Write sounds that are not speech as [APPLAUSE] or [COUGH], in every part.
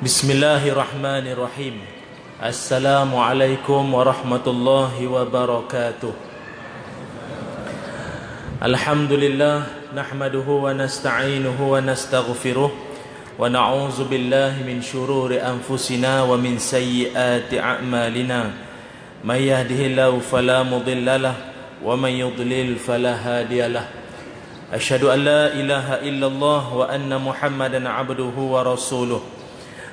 Bismillahirrahmanirrahim. Assalamualaikum warahmatullahi wabarakatuh. Alhamdulillah nahmaduhu wa nasta'inuhu wa nastaghfiruh wa na'udzu billahi min shururi anfusina wa min sayyiati a'malina. May yahdihillahu fala mudhillalah wa may yudlil fala hadiyalah. Ashhadu an la ilaha illallah wa anna Muhammadan 'abduhu wa rasuluh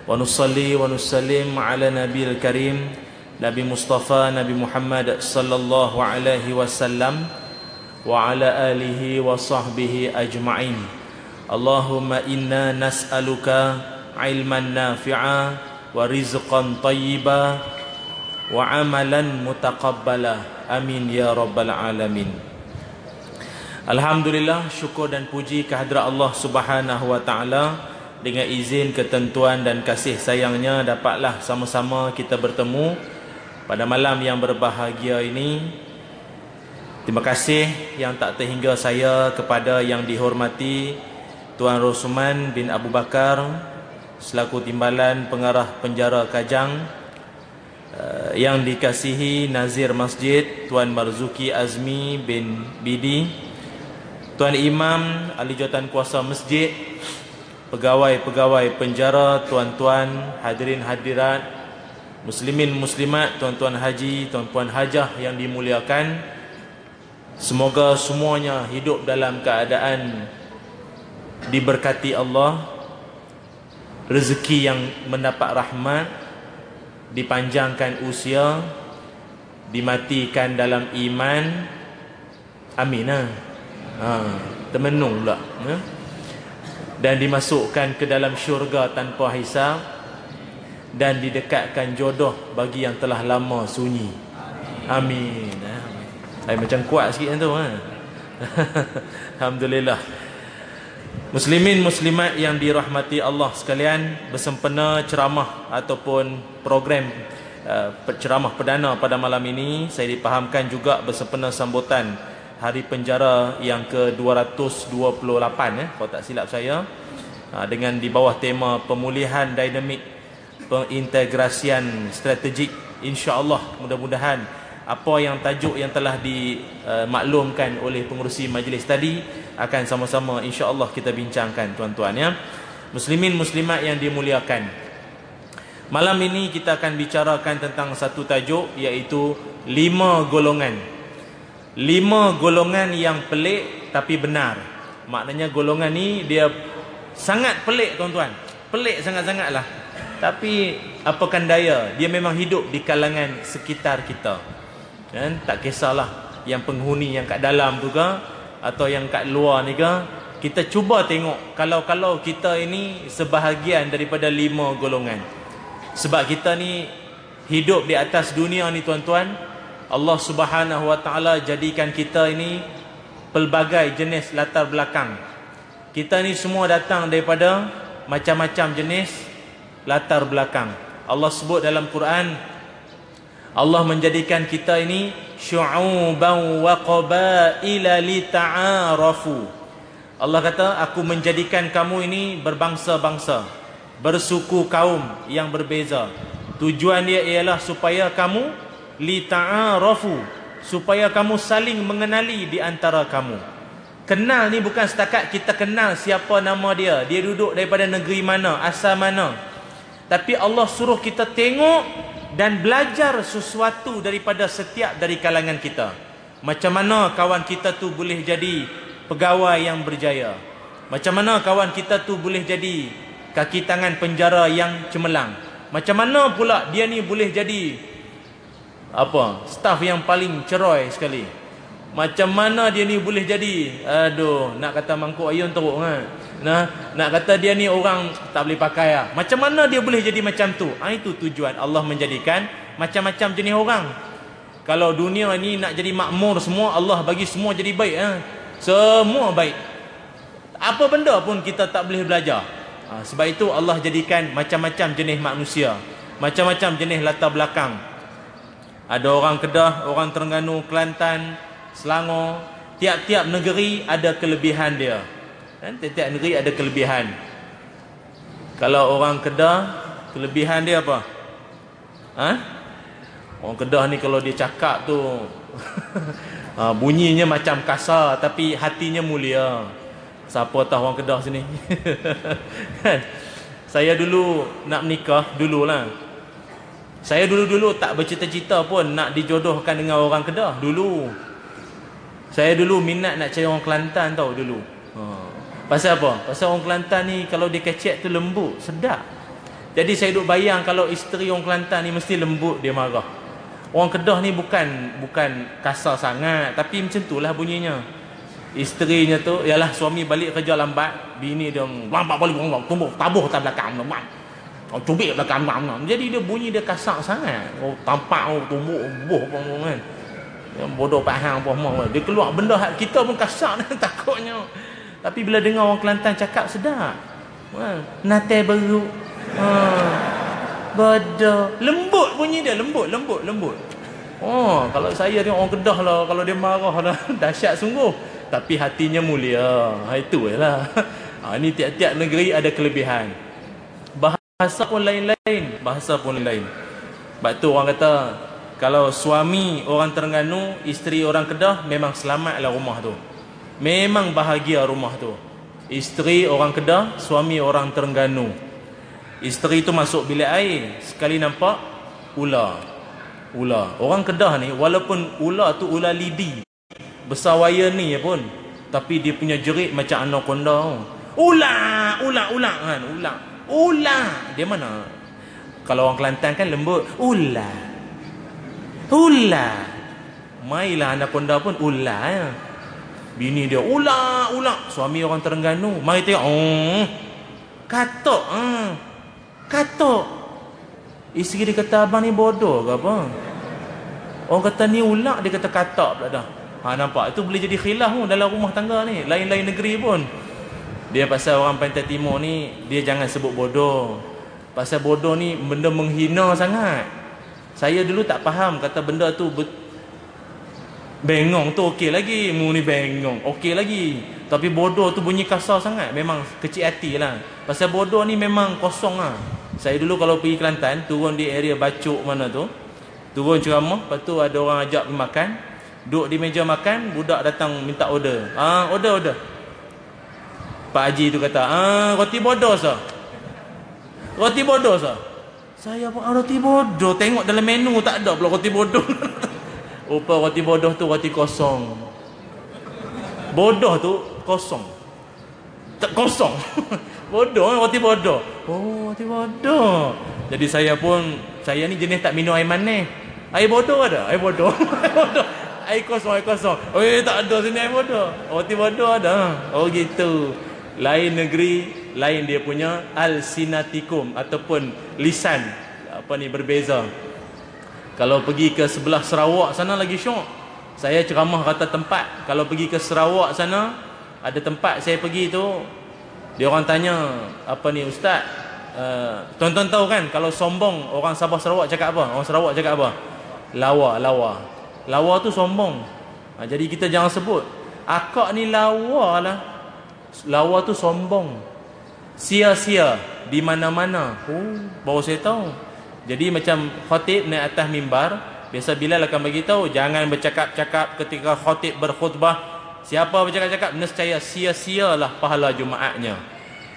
ونصلي ونسلم على نبي الكريم نبي مصطفى نبي محمد صلى الله عليه وسلم وعلى آله وصحبه أجمعين اللهم إنا نسألك علما نافعا ورزقا طيبا وعملا متقبلا آمين يا رب العالمين Alhamdulillah syukur dan puji kehadrat Allah Subhanahu wa taala dengan izin ketentuan dan kasih sayangnya dapatlah sama-sama kita bertemu pada malam yang berbahagia ini. Terima kasih yang tak terhingga saya kepada yang dihormati Tuan Rosman bin Abu Bakar selaku timbalan pengarah penjara Kajang eh, yang dikasihi Nazir Masjid Tuan Marzuki Azmi bin Bidi Tuan Imam Ahli Jawatan Kuasa Masjid Pegawai-pegawai penjara Tuan-tuan hadirin hadirat Muslimin muslimat Tuan-tuan haji Tuan-tuan hajah yang dimuliakan Semoga semuanya hidup dalam keadaan Diberkati Allah Rezeki yang mendapat rahmat Dipanjangkan usia Dimatikan dalam iman Amin lah ha, Termenung pula ya? Dan dimasukkan ke dalam syurga tanpa hisap Dan didekatkan jodoh bagi yang telah lama sunyi Amin ha? Saya macam kuat sikit tu ha? [LAUGHS] Alhamdulillah Muslimin muslimat yang dirahmati Allah sekalian Bersempena ceramah ataupun program uh, Ceramah perdana pada malam ini Saya dipahamkan juga bersempena sambutan hari penjara yang ke-228 eh kalau tak silap saya ha, dengan di bawah tema pemulihan dinamik pengintegrasian strategik. insya-Allah mudah-mudahan apa yang tajuk yang telah dimaklumkan oleh pengurusi majlis tadi akan sama-sama insya-Allah kita bincangkan tuan-tuan ya. Muslimin muslimat yang dimuliakan. Malam ini kita akan bicarakan tentang satu tajuk iaitu lima golongan lima golongan yang pelik tapi benar. Maknanya golongan ni dia sangat pelik tuan-tuan. Pelik sangat-sangat lah. Tapi apakan daya, dia memang hidup di kalangan sekitar kita. Dan tak kisahlah yang penghuni yang kat dalam tu ke atau yang kat luar ni ke, kita cuba tengok kalau-kalau kita ini sebahagian daripada lima golongan. Sebab kita ni hidup di atas dunia ni tuan-tuan, Allah Subhanahu Wa Taala jadikan kita ini pelbagai jenis latar belakang. Kita ni semua datang daripada macam-macam jenis latar belakang. Allah sebut dalam Quran Allah menjadikan kita ini syu'uban wa qabaila lita'arafu. Allah kata aku menjadikan kamu ini berbangsa-bangsa, bersuku kaum yang berbeza. Tujuan dia ialah supaya kamu li ta'arafu supaya kamu saling mengenali di antara kamu. Kenal ni bukan setakat kita kenal siapa nama dia, dia duduk daripada negeri mana, asal mana. Tapi Allah suruh kita tengok dan belajar sesuatu daripada setiap dari kalangan kita. Macam mana kawan kita tu boleh jadi pegawai yang berjaya? Macam mana kawan kita tu boleh jadi kaki tangan penjara yang cemerlang? Macam mana pula dia ni boleh jadi apa? Staff yang paling ceroy sekali. Macam mana dia ni boleh jadi? Aduh nak kata mangkuk ayun teruk kan nah nak kata dia ni orang tak boleh pakai ah macam mana dia boleh jadi macam tu? Ah itu tujuan Allah menjadikan macam-macam jenis orang. Kalau dunia ni nak jadi makmur semua Allah bagi semua jadi baik ah. Semua baik. Apa benda pun kita tak boleh belajar. Ha, sebab itu Allah jadikan macam-macam jenis manusia. Macam-macam jenis latar belakang ada orang Kedah, orang Terengganu, Kelantan, Selangor. Tiap-tiap negeri ada kelebihan dia. Tiap-tiap negeri ada kelebihan. Kalau orang Kedah, kelebihan dia apa? Ha? Orang Kedah ni kalau dia cakap tu [LAUGHS] ha, bunyinya macam kasar tapi hatinya mulia. Siapa tahu orang Kedah sini? [LAUGHS] kan? Saya dulu nak menikah dululah. Saya dulu-dulu tak bercita-cita pun nak dijodohkan dengan orang Kedah dulu. Saya dulu minat nak cari orang Kelantan tahu dulu. Ha. Pasal apa? Pasal orang Kelantan ni kalau dia kecek tu lembut, sedap. Jadi saya duk bayang kalau isteri orang Kelantan ni mesti lembut dia marah. Orang Kedah ni bukan bukan kasar sangat tapi macam itulah bunyinya. Isterinya tu ialah suami balik kerja lambat, bini dia lambat balik tumbuh tabuh atas belakang lambat. Oh cubik belakang lambat. Jadi dia bunyi dia kasar sangat. Oh tampak oh tumbuk buh apa kan. Yang bodoh faham apa semua. Dia keluar benda kita pun kasar [LAUGHS] takutnya. Tapi bila dengar orang Kelantan cakap sedap. Nate baru Ha. Bodoh. Lembut bunyi dia, lembut, lembut, lembut. Oh, kalau saya tengok orang Kedah lah, kalau dia marah lah, [LAUGHS] dahsyat sungguh. Tapi hatinya mulia. Ha, itu lah. [LAUGHS] Ha, ini tiap-tiap negeri ada kelebihan. Bahasa pun lain-lain. Bahasa pun lain. Sebab tu orang kata, kalau suami orang Terengganu, isteri orang Kedah, memang selamatlah rumah tu. Memang bahagia rumah tu. Isteri orang Kedah, suami orang Terengganu. Isteri tu masuk bilik air Sekali nampak Ular Ular Orang Kedah ni Walaupun ular tu ular lidi Besar wire ni pun Tapi dia punya jerit macam anaconda Ular Ular Ular kan Ular Ular Dia mana Kalau orang Kelantan kan lembut Ular Ular Mailah anaconda pun ular ya. Bini dia ular Ular Suami orang Terengganu Mari tengok Oh Katok hmm. Katok. Isteri dia kata abang ni bodoh ke apa? Orang kata ni ulak dia kata katok pula dah. Ha nampak itu boleh jadi khilaf pun dalam rumah tangga ni, lain-lain negeri pun. Dia pasal orang Pantai Timur ni dia jangan sebut bodoh. Pasal bodoh ni benda menghina sangat. Saya dulu tak faham kata benda tu bengong tu okey lagi, mu ni bengong okey lagi. Tapi bodoh tu bunyi kasar sangat, memang kecil hati lah. Pasal bodoh ni memang kosong lah. Saya dulu kalau pergi Kelantan, turun di area Bacuk mana tu. Turun ceramah, lepas tu ada orang ajak pergi makan. Duduk di meja makan, budak datang minta order. Ah, order, order. Pak Haji tu kata, ah, roti bodoh sah. Roti bodoh sah. Saya pun, ah, roti bodoh. Tengok dalam menu tak ada pula roti bodoh. [LAUGHS] Rupa roti bodoh tu roti kosong. Bodoh tu kosong. Tak kosong. [LAUGHS] bodoh roti bodoh. Oh, roti bodoh. Jadi saya pun saya ni jenis tak minum air manis. Air bodoh ada? Air bodoh. [LAUGHS] air kosong, air kosong. Oh, eh, tak ada sini air bodoh. Roti bodoh ada. Oh gitu. Lain negeri, lain dia punya al-sinatikum ataupun lisan apa ni berbeza. Kalau pergi ke sebelah Sarawak sana lagi syok. Saya ceramah kata tempat. Kalau pergi ke Sarawak sana, ada tempat saya pergi tu. Dia orang tanya apa ni ustaz? Uh, tuan-tuan tahu kan kalau sombong orang Sabah Sarawak cakap apa? Orang Sarawak cakap apa? Lawa lawa. Lawa tu sombong. Ha, jadi kita jangan sebut. Akak ni lawa lah lawa tu sombong sia-sia di mana-mana oh baru saya tahu jadi macam khatib naik atas mimbar biasa Bilal akan bagi tahu jangan bercakap-cakap ketika khatib berkhutbah Siapa bercakap-cakap nescaya sia-sialah pahala Jumaatnya.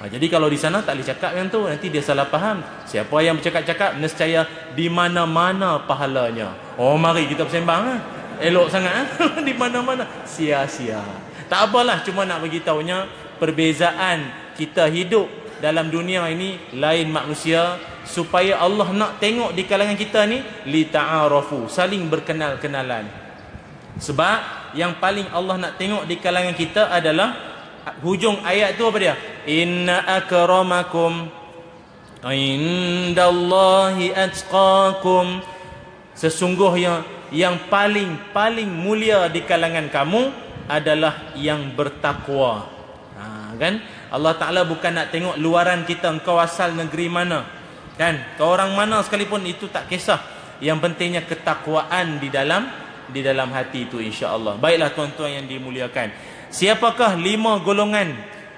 Ha, jadi kalau di sana tak boleh cakap yang tu nanti dia salah faham. Siapa yang bercakap-cakap nescaya di mana-mana pahalanya. Oh mari kita bersembang ha? Elok sangat ha? [LAUGHS] di mana-mana sia-sia. Tak apalah cuma nak bagi tahunya perbezaan kita hidup dalam dunia ini lain manusia supaya Allah nak tengok di kalangan kita ni li ta'arafu saling berkenal-kenalan. Sebab yang paling Allah nak tengok di kalangan kita adalah hujung ayat tu apa dia? Inna akramakum indallahi atqakum. Sesungguhnya yang paling paling mulia di kalangan kamu adalah yang bertakwa kan? Allah Taala bukan nak tengok luaran kita engkau asal negeri mana. Kan? Kau orang mana sekalipun itu tak kisah. Yang pentingnya ketakwaan di dalam di dalam hati itu insya-Allah. Baiklah tuan-tuan yang dimuliakan. Siapakah lima golongan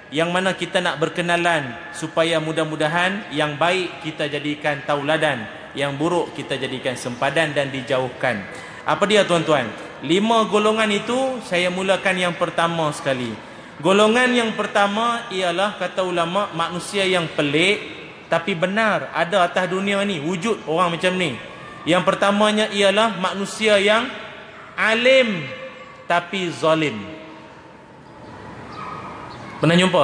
yang mana kita nak berkenalan supaya mudah-mudahan yang baik kita jadikan tauladan yang buruk kita jadikan sempadan dan dijauhkan? Apa dia tuan-tuan? Lima golongan itu saya mulakan yang pertama sekali golongan yang pertama ialah kata ulama manusia yang pelik tapi benar ada atas dunia ni wujud orang macam ni yang pertamanya ialah manusia yang alim tapi zalim Pernah jumpa?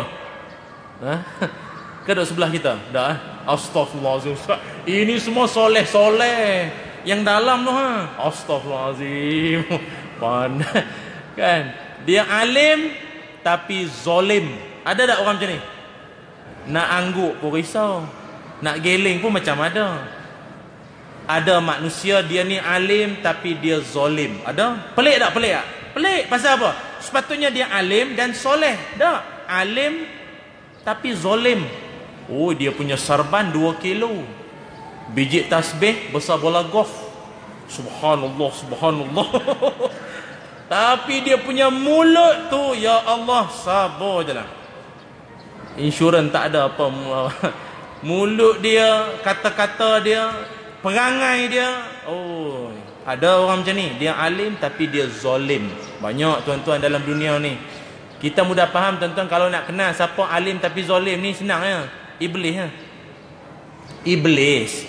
Ha? [LAUGHS] Ke duduk sebelah kita? Dah eh? Astaghfirullahaladzim Ini semua soleh-soleh Yang dalam tu ha? Astaghfirullahaladzim [LAUGHS] Pandai Kan? Dia alim Tapi zolim Ada tak orang macam ni? Nak angguk pun risau Nak geling pun macam ada Ada manusia dia ni alim Tapi dia zolim Ada? Pelik tak? Pelik tak? Pelik pasal apa? Sepatutnya dia alim dan soleh Tak? alim tapi zolim. Oh dia punya sarban 2 kilo. Biji tasbih besar bola golf. Subhanallah, subhanallah. [LAUGHS] tapi dia punya mulut tu ya Allah sabar je lah. Insurans tak ada apa. [LAUGHS] mulut dia, kata-kata dia, perangai dia. Oh, ada orang macam ni. Dia alim tapi dia zolim. Banyak tuan-tuan dalam dunia ni. Kita mudah faham tuan-tuan kalau nak kenal siapa alim tapi zolim ni senang ya. Iblis ya. Iblis.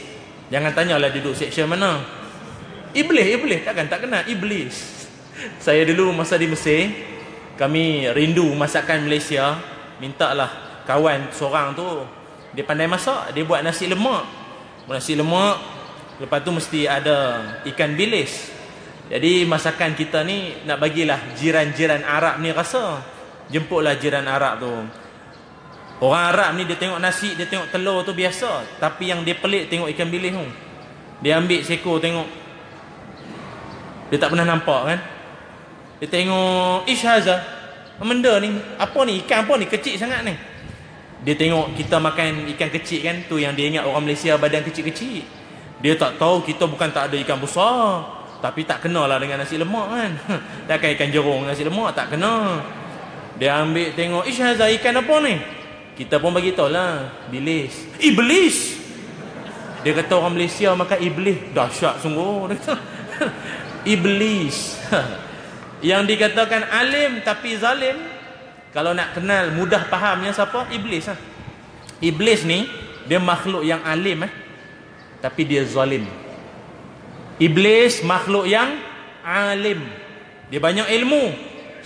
Jangan tanyalah duduk section mana. Iblis, iblis takkan tak kenal iblis. Saya dulu masa di Mesir, kami rindu masakan Malaysia, mintalah kawan seorang tu dia pandai masak, dia buat nasi lemak. Nasi lemak lepas tu mesti ada ikan bilis. Jadi masakan kita ni nak bagilah jiran-jiran Arab ni rasa. Jemputlah jiran Arab tu. Orang Arab ni dia tengok nasi dia tengok telur tu biasa. Tapi yang dia pelik tengok ikan bilis tu. Dia ambil seko tengok. Dia tak pernah nampak kan dia tengok ish haza benda ni apa ni ikan apa ni kecil sangat ni dia tengok kita makan ikan kecil kan tu yang dia ingat orang Malaysia badan kecil-kecil dia tak tahu kita bukan tak ada ikan besar tapi tak kenalah dengan nasi lemak kan [LAUGHS] takkan ikan jerung nasi lemak tak kena dia ambil tengok, "Ish, Hazar ikan apa ni?" Kita pun bagi tahu lah, bilis. Iblis. Dia kata orang Malaysia makan iblis. Dahsyat sungguh. [LAUGHS] iblis. [LAUGHS] Yang dikatakan alim tapi zalim. Kalau nak kenal mudah fahamnya siapa? Iblis lah. Iblis ni dia makhluk yang alim eh. Tapi dia zalim. Iblis makhluk yang alim. Dia banyak ilmu,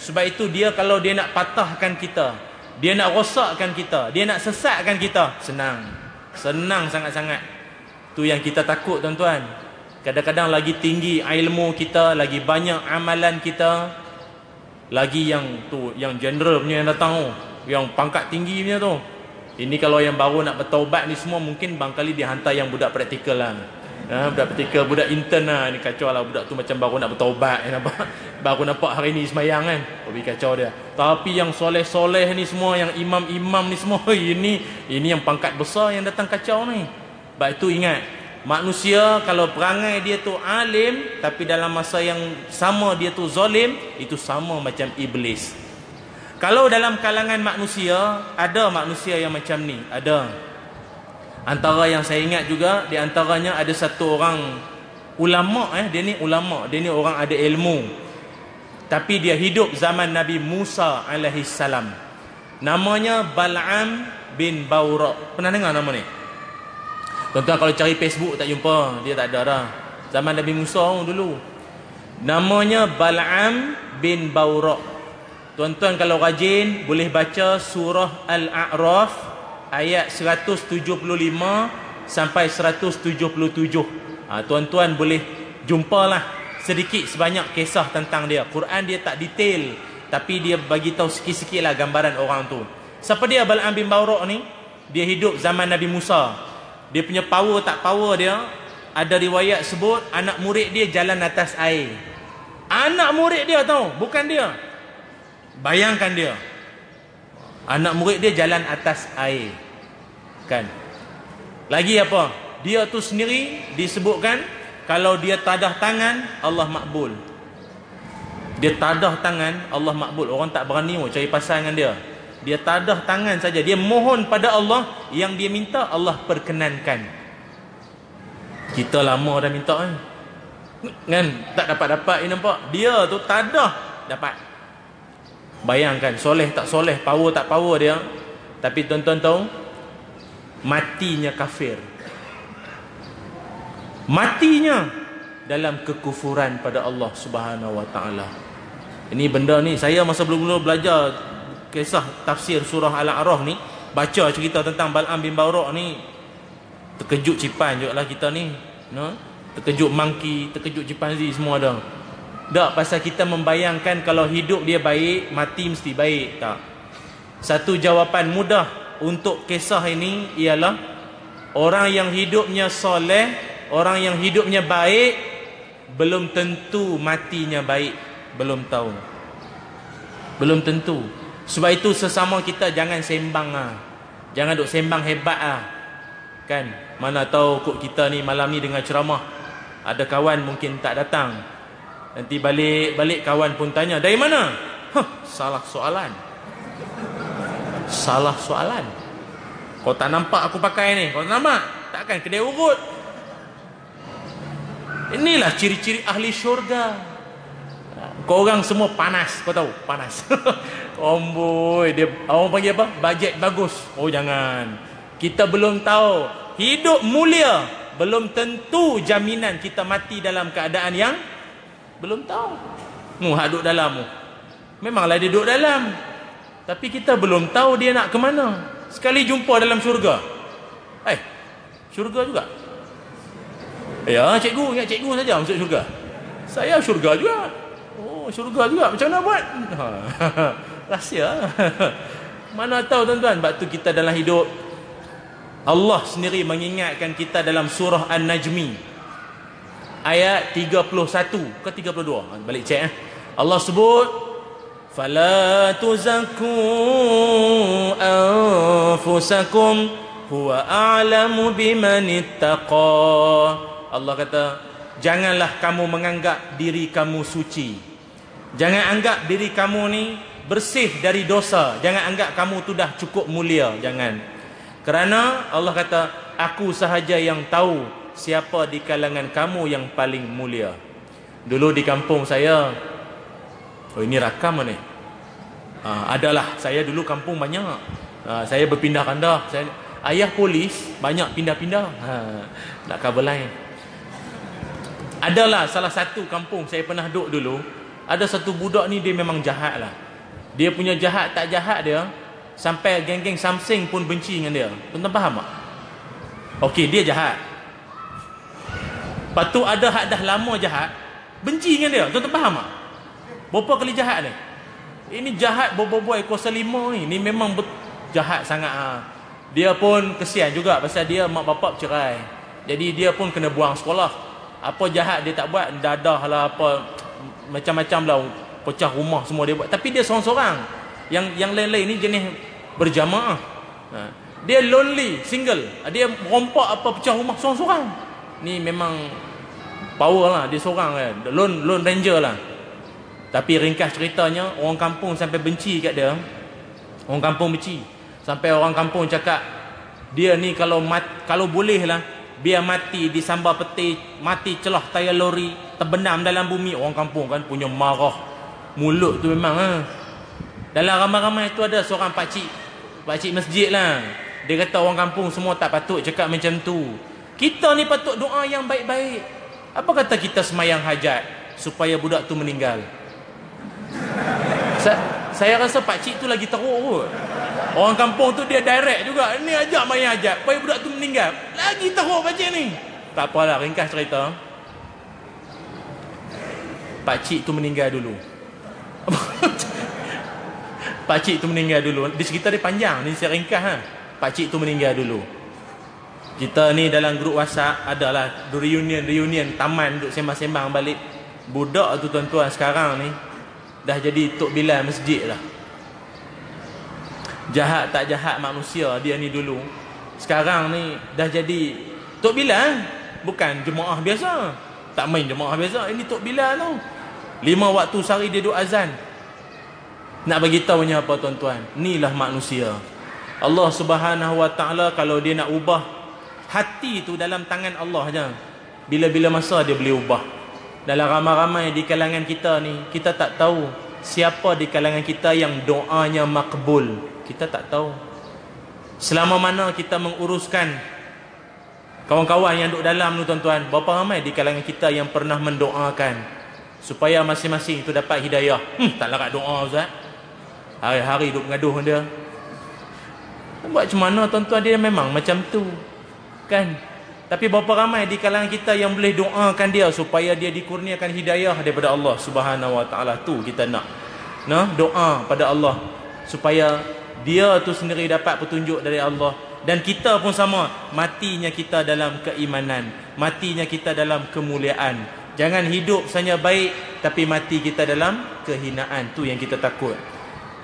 sebab itu dia kalau dia nak patahkan kita, dia nak rosakkan kita, dia nak sesatkan kita, senang. Senang sangat-sangat. Tu yang kita takut tuan-tuan. Kadang-kadang lagi tinggi ilmu kita, lagi banyak amalan kita, lagi yang tu yang general punya yang datang tu, yang pangkat tinggi punya tu. Ini kalau yang baru nak bertaubat ni semua mungkin bangkali dia hantar yang budak praktikal lah. Ha, budak praktikal, budak intern lah. Ni kacau lah budak tu macam baru nak bertaubat. Ya, [LAUGHS] nampak? Baru nampak hari ni semayang kan. Lebih kacau dia. Tapi yang soleh-soleh ni semua, yang imam-imam ni semua. [LAUGHS] Ini ini yang pangkat besar yang datang kacau ni. Sebab itu ingat. Manusia kalau perangai dia tu alim. Tapi dalam masa yang sama dia tu zolim. Itu sama macam iblis. Kalau dalam kalangan manusia. Ada manusia yang macam ni. Ada. Antara yang saya ingat juga di antaranya ada satu orang ulama eh dia ni ulama, dia ni orang ada ilmu. Tapi dia hidup zaman Nabi Musa alaihi salam. Namanya Bal'am bin Baura. Pernah dengar nama ni? Tuan-tuan kalau cari Facebook tak jumpa, dia tak ada dah. Zaman Nabi Musa dulu. Namanya Bal'am bin Baura. Tuan-tuan kalau rajin boleh baca surah Al-A'raf ayat 175 sampai 177. Ha, tuan-tuan boleh jumpalah sedikit sebanyak kisah tentang dia. Quran dia tak detail tapi dia bagi tahu sikit-sikit lah gambaran orang tu. Siapa dia Bal'am bin Bawra' ni? Dia hidup zaman Nabi Musa. Dia punya power tak power dia ada riwayat sebut anak murid dia jalan atas air. Anak murid dia tahu, bukan dia. Bayangkan dia. Anak murid dia jalan atas air. Kan? Lagi apa? Dia tu sendiri disebutkan kalau dia tadah tangan Allah makbul. Dia tadah tangan Allah makbul. Orang tak berani mau cari dia. Dia tadah tangan saja. Dia mohon pada Allah yang dia minta Allah perkenankan. Kita lama dah minta kan. Kan tak dapat-dapat ni nampak. Dia tu tadah dapat. Bayangkan soleh tak soleh, power tak power dia. Tapi tuan-tuan tahu matinya kafir. Matinya dalam kekufuran pada Allah Subhanahu Wa Taala. Ini benda ni saya masa belum-belum belajar kisah tafsir surah Al-A'raf ni, baca cerita tentang Bal'am bin Baurak ni terkejut cipan juga lah kita ni. No? Terkejut monkey, terkejut chimpanzee semua ada. Tak pasal kita membayangkan kalau hidup dia baik, mati mesti baik. Tak. Satu jawapan mudah untuk kisah ini ialah orang yang hidupnya soleh, orang yang hidupnya baik, belum tentu matinya baik. Belum tahu. Belum tentu. Sebab itu sesama kita jangan sembang ah. Jangan duk sembang hebat ah. Kan? Mana tahu kok kita ni malam ni dengan ceramah. Ada kawan mungkin tak datang. Nanti balik-balik kawan pun tanya, "Dari mana?" Huh, salah soalan. Salah soalan. Kau tak nampak aku pakai ni? Kau tak nampak? Takkan kedai urut. Inilah ciri-ciri ahli syurga. Kau orang semua panas, kau tahu? Panas. [LAUGHS] Omboi, dia orang panggil apa? Bajet bagus. Oh jangan. Kita belum tahu. Hidup mulia belum tentu jaminan kita mati dalam keadaan yang belum tahu. Mu hak duduk dalam mu. Memanglah dia duduk dalam. Tapi kita belum tahu dia nak ke mana. Sekali jumpa dalam syurga. Eh, syurga juga. Ya, cikgu, ingat cikgu saja masuk syurga. Saya syurga juga. Oh, syurga juga. Macam mana buat? Ha. [LAUGHS] Rahsia. [LAUGHS] Mana tahu tuan-tuan, waktu kita dalam hidup Allah sendiri mengingatkan kita dalam surah An-Najmi ayat 31 ke 32 balik cek eh Allah sebut fala tuzakku anfusakum huwa a'lamu biman ittaqa Allah kata janganlah kamu menganggap diri kamu suci jangan anggap diri kamu ni bersih dari dosa. Jangan anggap kamu tu dah cukup mulia. Jangan. Kerana Allah kata aku sahaja yang tahu siapa di kalangan kamu yang paling mulia. Dulu di kampung saya oh ini rakam ni. Ha, adalah saya dulu kampung banyak. Ha, saya berpindah kandah saya ayah polis banyak pindah-pindah. Ha, nak cover lain? Adalah salah satu kampung saya pernah duduk dulu ada satu budak ni dia memang jahat lah dia punya jahat tak jahat dia sampai geng-geng Samsung pun benci dengan dia tuan-tuan faham tak? Okey, dia jahat Lepas tu ada hak dah lama jahat Benci dengan dia Tuan-tuan faham tak? Berapa kali jahat ni? Ini jahat bobo-boy kuasa lima ni Ni memang jahat sangat ha. Dia pun kesian juga Pasal dia mak bapak cerai Jadi dia pun kena buang sekolah Apa jahat dia tak buat Dadah lah apa Macam-macam lah Pecah rumah semua dia buat. Tapi dia seorang-seorang. Yang yang lain-lain ni jenis berjamaah. Ha. Dia lonely, single. Dia rompak apa pecah rumah seorang-seorang. Ni memang power lah dia seorang kan. Lone, lone ranger lah. Tapi ringkas ceritanya orang kampung sampai benci kat dia. Orang kampung benci. Sampai orang kampung cakap dia ni kalau mat, kalau boleh lah biar mati di sambar peti mati celah tayar lori terbenam dalam bumi orang kampung kan punya marah mulut tu memang ha. dalam ramai-ramai tu ada seorang pakcik pakcik masjid lah dia kata orang kampung semua tak patut cakap macam tu kita ni patut doa yang baik-baik. Apa kata kita semayang hajat supaya budak tu meninggal? Sa saya rasa pak cik tu lagi teruk kot. Orang kampung tu dia direct juga. Ni ajak mayang hajat supaya budak tu meninggal. Lagi teruk cik ni. Tak apalah ringkas cerita. Pak cik tu meninggal dulu. [LAUGHS] pak cik tu meninggal dulu. Di sekitar dia panjang. Ni saya ringkas ha. Pak cik tu meninggal dulu. Kita ni dalam grup WhatsApp adalah reunion-reunion taman duk sembang-sembang balik. Budak tu tuan-tuan sekarang ni dah jadi tok bilal masjid lah. Jahat tak jahat manusia dia ni dulu. Sekarang ni dah jadi tok bilal bukan jemaah biasa. Tak main jemaah biasa, ini tok bilal tu. Lima waktu sehari dia duk azan. Nak bagi tahunya apa tuan-tuan? Inilah manusia. Allah Subhanahu Wa Taala kalau dia nak ubah hati tu dalam tangan Allah aja. Bila-bila masa dia boleh ubah. Dalam ramai-ramai di kalangan kita ni, kita tak tahu siapa di kalangan kita yang doanya makbul. Kita tak tahu. Selama mana kita menguruskan kawan-kawan yang duduk dalam tu tuan-tuan, berapa ramai di kalangan kita yang pernah mendoakan supaya masing-masing itu dapat hidayah. Hmm, tak larat doa Ustaz. Hari-hari duduk mengaduh dia. Buat macam mana tuan-tuan dia memang macam tu. Kan? Tapi berapa ramai di kalangan kita yang boleh doakan dia supaya dia dikurniakan hidayah daripada Allah Subhanahu Wa Taala tu kita nak. Nah, doa pada Allah supaya dia tu sendiri dapat petunjuk dari Allah dan kita pun sama matinya kita dalam keimanan matinya kita dalam kemuliaan jangan hidup saja baik tapi mati kita dalam kehinaan tu yang kita takut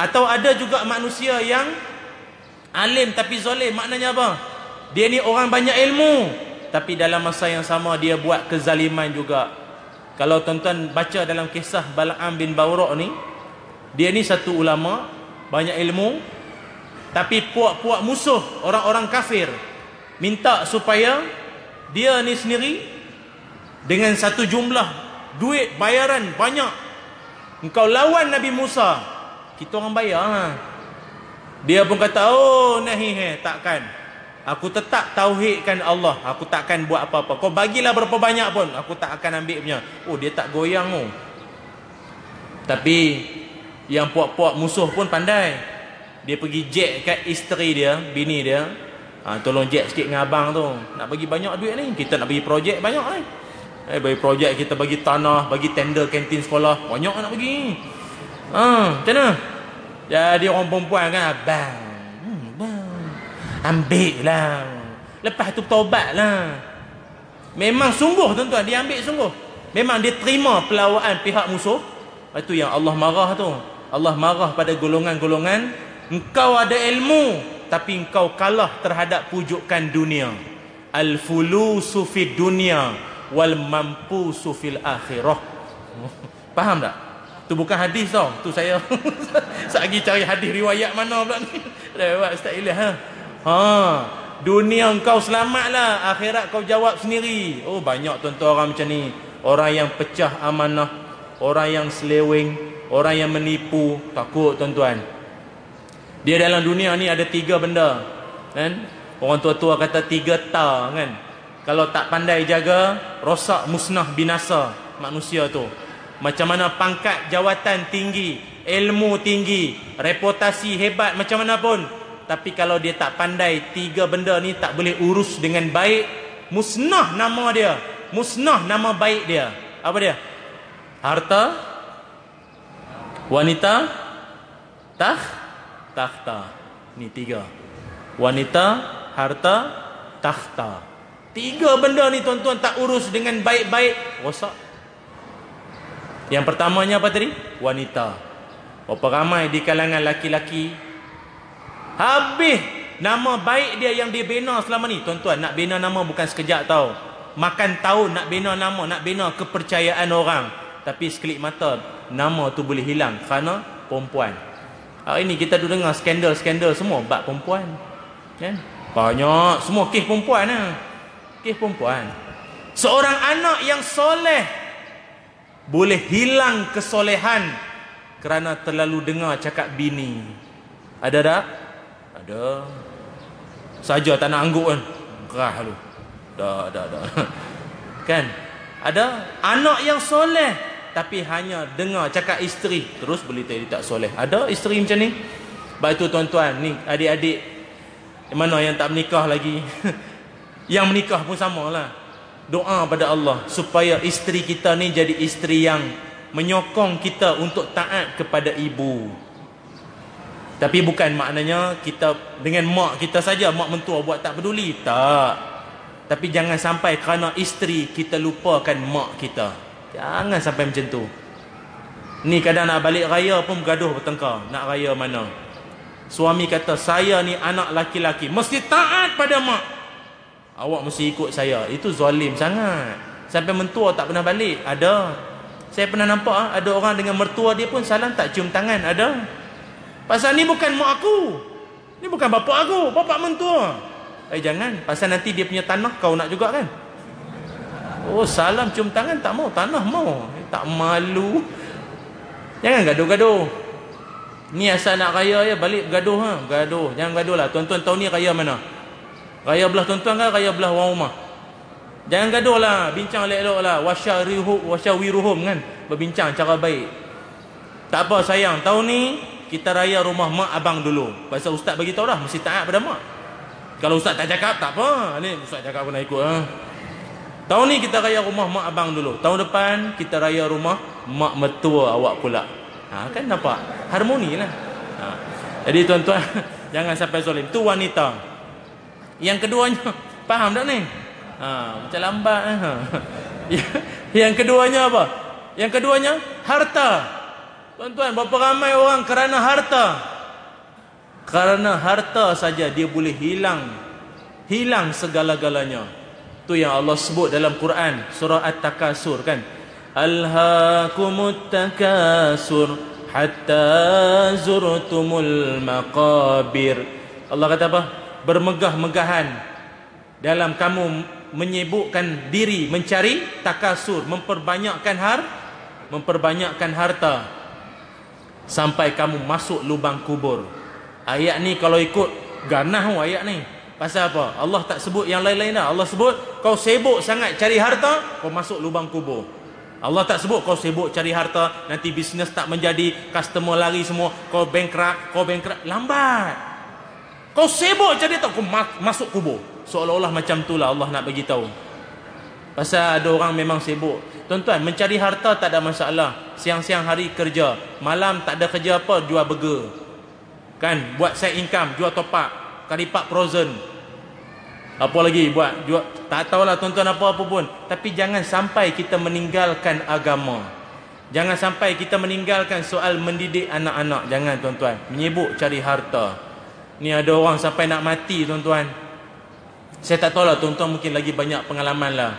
atau ada juga manusia yang alim tapi zalim. Maknanya apa? Dia ni orang banyak ilmu. Tapi dalam masa yang sama dia buat kezaliman juga. Kalau tuan-tuan baca dalam kisah Bala'am bin Bawra' ni. Dia ni satu ulama. Banyak ilmu. Tapi puak-puak musuh orang-orang kafir. Minta supaya dia ni sendiri. Dengan satu jumlah duit bayaran banyak. Engkau lawan Nabi Musa kita orang bayar lah. Dia pun kata, oh nahi takkan. Aku tetap tauhidkan Allah. Aku takkan buat apa-apa. Kau bagilah berapa banyak pun. Aku tak akan ambil punya. Oh dia tak goyang oh. Tapi yang puak-puak musuh pun pandai. Dia pergi jet kat isteri dia, bini dia. Ha, tolong jet sikit dengan abang tu. Nak bagi banyak duit ni. Kita nak bagi projek banyak ni. Eh, bagi projek kita bagi tanah, bagi tender kantin sekolah. Banyak nak bagi. Ha, macam mana? Jadi orang perempuan kan abang. Hmm, bang. Ambil lah. Lepas tu taubat lah. Memang sungguh tuan-tuan. Dia ambil sungguh. Memang dia terima pelawaan pihak musuh. Itu yang Allah marah tu. Allah marah pada golongan-golongan. Engkau ada ilmu. Tapi engkau kalah terhadap pujukan dunia. Al-fulusu fid dunia. Wal mampu sufil akhirah. [LAUGHS] Faham tak? Tu bukan hadis tau. Tu saya [LAUGHS] lagi cari hadis riwayat mana pula ni. [LAUGHS] Lewat Ustaz Ilyas ha. Ha, dunia kau selamatlah, akhirat kau jawab sendiri. Oh banyak tuan-tuan orang macam ni. Orang yang pecah amanah, orang yang seleweng, orang yang menipu, takut tuan-tuan. Dia dalam dunia ni ada tiga benda. Kan? Orang tua-tua kata tiga ta kan. Kalau tak pandai jaga, rosak musnah binasa manusia tu. Macam mana pangkat jawatan tinggi, ilmu tinggi, reputasi hebat macam mana pun. Tapi kalau dia tak pandai tiga benda ni tak boleh urus dengan baik, musnah nama dia. Musnah nama baik dia. Apa dia? Harta, wanita, tah, takhta. Ni tiga. Wanita, harta, takhta. Tiga benda ni tuan-tuan tak urus dengan baik-baik, rosak. Yang pertamanya apa tadi? Wanita. Berapa ramai di kalangan laki-laki habis nama baik dia yang dia bina selama ni. Tuan-tuan, nak bina nama bukan sekejap tau. Makan tahun nak bina nama, nak bina kepercayaan orang. Tapi sekelip mata nama tu boleh hilang kerana perempuan. Hari ni kita duduk dengar skandal-skandal semua bab perempuan. Kan? Banyak semua kes perempuan lah. Kes perempuan. Seorang anak yang soleh boleh hilang kesolehan kerana terlalu dengar cakap bini. Ada tak? Ada. Saja tak nak angguk kan. Gerah lu. Dah, dah, dah. [LAUGHS] Kan? Ada anak yang soleh tapi hanya dengar cakap isteri terus boleh jadi tak soleh. Ada isteri macam ni? Baik tu tuan-tuan, ni adik-adik mana yang tak menikah lagi. [LAUGHS] yang menikah pun samalah doa pada Allah supaya isteri kita ni jadi isteri yang menyokong kita untuk taat kepada ibu. Tapi bukan maknanya kita dengan mak kita saja mak mentua buat tak peduli, tak. Tapi jangan sampai kerana isteri kita lupakan mak kita. Jangan sampai macam tu. Ni kadang nak balik raya pun bergaduh bertengkar. Nak raya mana? Suami kata, saya ni anak laki-laki. Mesti taat pada mak. Awak mesti ikut saya. Itu zalim sangat. Sampai mentua tak pernah balik. Ada. Saya pernah nampak ah, ada orang dengan mertua dia pun salam tak cium tangan. Ada. Pasal ni bukan mak aku. Ni bukan bapak aku, bapak mentua. Eh jangan, pasal nanti dia punya tanah kau nak juga kan? Oh salam cium tangan tak mau, tanah mau. Eh, tak malu. Jangan gaduh-gaduh. Ni asal nak raya ya balik gaduh ha, gaduh. Jangan gaduh lah. Tuan-tuan tahun ni raya mana? Raya belah tuan-tuan kan raya belah orang rumah? Jangan gaduh lah, bincang elok-elok lah. Wasyawiruhum, wasyawiruhum kan. Berbincang cara baik. Tak apa sayang, tahun ni kita raya rumah mak abang dulu. Pasal ustaz bagi tahu dah mesti taat pada mak. Kalau ustaz tak cakap tak apa. Ni ustaz cakap pun nak ikut ha. Tahun ni kita raya rumah mak abang dulu. Tahun depan kita raya rumah mak mertua awak pula. Ha, kan nampak? Harmoni lah. Ha. Jadi tuan-tuan, [LAUGHS] jangan sampai zalim. Tu wanita. Yang keduanya, [LAUGHS] faham tak ni? Ha, macam lambat. Ha. [LAUGHS] Yang keduanya apa? Yang keduanya, harta. Tuan-tuan, berapa ramai orang kerana harta? Kerana harta saja dia boleh hilang. Hilang segala-galanya. Tu yang Allah sebut dalam Quran surah At-Takasur kan. Alhaakumut takasur hatta zurtumul maqabir. Allah kata apa? Bermegah-megahan dalam kamu menyibukkan diri mencari takasur, memperbanyakkan har memperbanyakkan harta sampai kamu masuk lubang kubur. Ayat ni kalau ikut ganah ayat ni. Pasal apa? Allah tak sebut yang lain-lain dah. Allah sebut kau sibuk sangat cari harta, kau masuk lubang kubur. Allah tak sebut kau sibuk cari harta, nanti bisnes tak menjadi, customer lari semua, kau bankrupt, kau bankrupt. Lambat. Kau sibuk cari harta, kau masuk kubur. Seolah-olah macam tu lah Allah nak bagi tahu. Pasal ada orang memang sibuk. Tuan-tuan, mencari harta tak ada masalah. Siang-siang hari kerja. Malam tak ada kerja apa, jual burger. Kan? Buat side income, jual top up. Karipak frozen. Apa lagi buat? Jual, tak tahulah tuan-tuan apa-apa pun. Tapi jangan sampai kita meninggalkan agama. Jangan sampai kita meninggalkan soal mendidik anak-anak. Jangan tuan-tuan. Menyibuk cari harta. Ni ada orang sampai nak mati tuan-tuan. Saya tak tahulah tuan-tuan mungkin lagi banyak pengalaman lah.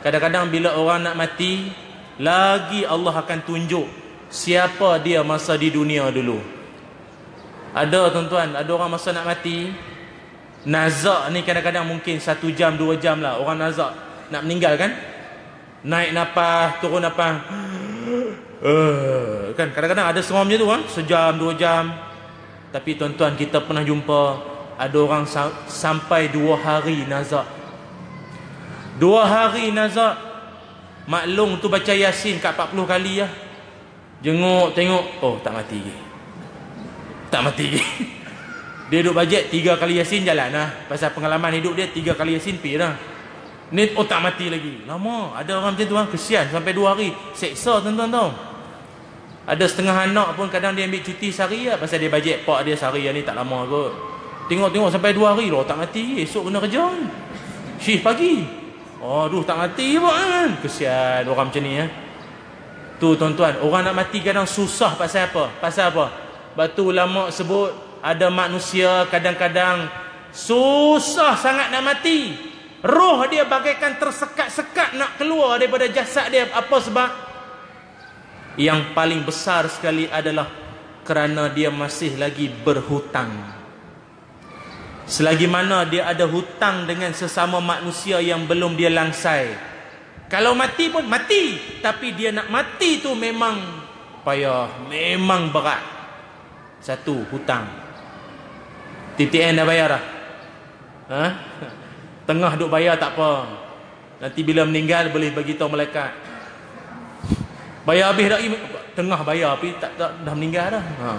Kadang-kadang bila orang nak mati. Lagi Allah akan tunjuk. Siapa dia masa di dunia dulu. Ada tuan-tuan. Ada orang masa nak mati. Nazak ni kadang-kadang mungkin satu jam, dua jam lah. Orang nazak nak meninggal kan? Naik nafas, turun nafas. [SIGHS] Uh, kan kadang-kadang ada semua macam tu kan? Sejam, dua jam. Tapi tuan-tuan kita pernah jumpa ada orang sa sampai dua hari nazak. Dua hari nazak. Maklum tu baca Yasin kat 40 kali lah. Jenguk, tengok. Oh, tak mati. Tak mati lagi. [LAUGHS] Dia duduk bajet tiga kali yasin jalan lah. Pasal pengalaman hidup dia tiga kali yasin pi lah. Ni oh tak mati lagi. Lama. Ada orang macam tu lah. Kesian sampai dua hari. Seksa tuan-tuan tau. Ada setengah anak pun kadang dia ambil cuti sehari lah. Pasal dia bajet pak dia sehari ni tak lama kot. Tengok-tengok sampai dua hari lah. Tak mati. Esok kena kerja. Shift pagi. Aduh tak mati pun kan. Kesian orang macam ni ya. Tu tuan-tuan. Orang nak mati kadang susah pasal apa? Pasal apa? Batu ulama sebut ada manusia kadang-kadang susah sangat nak mati. Roh dia bagaikan tersekat-sekat nak keluar daripada jasad dia. Apa sebab? Yang paling besar sekali adalah kerana dia masih lagi berhutang. Selagi mana dia ada hutang dengan sesama manusia yang belum dia langsai. Kalau mati pun mati. Tapi dia nak mati tu memang payah. Memang berat. Satu, hutang. TTN dah bayar dah. Ha? Tengah duk bayar tak apa. Nanti bila meninggal boleh bagi tahu malaikat. Bayar habis dah tengah bayar tapi tak, tak dah meninggal dah. Ha.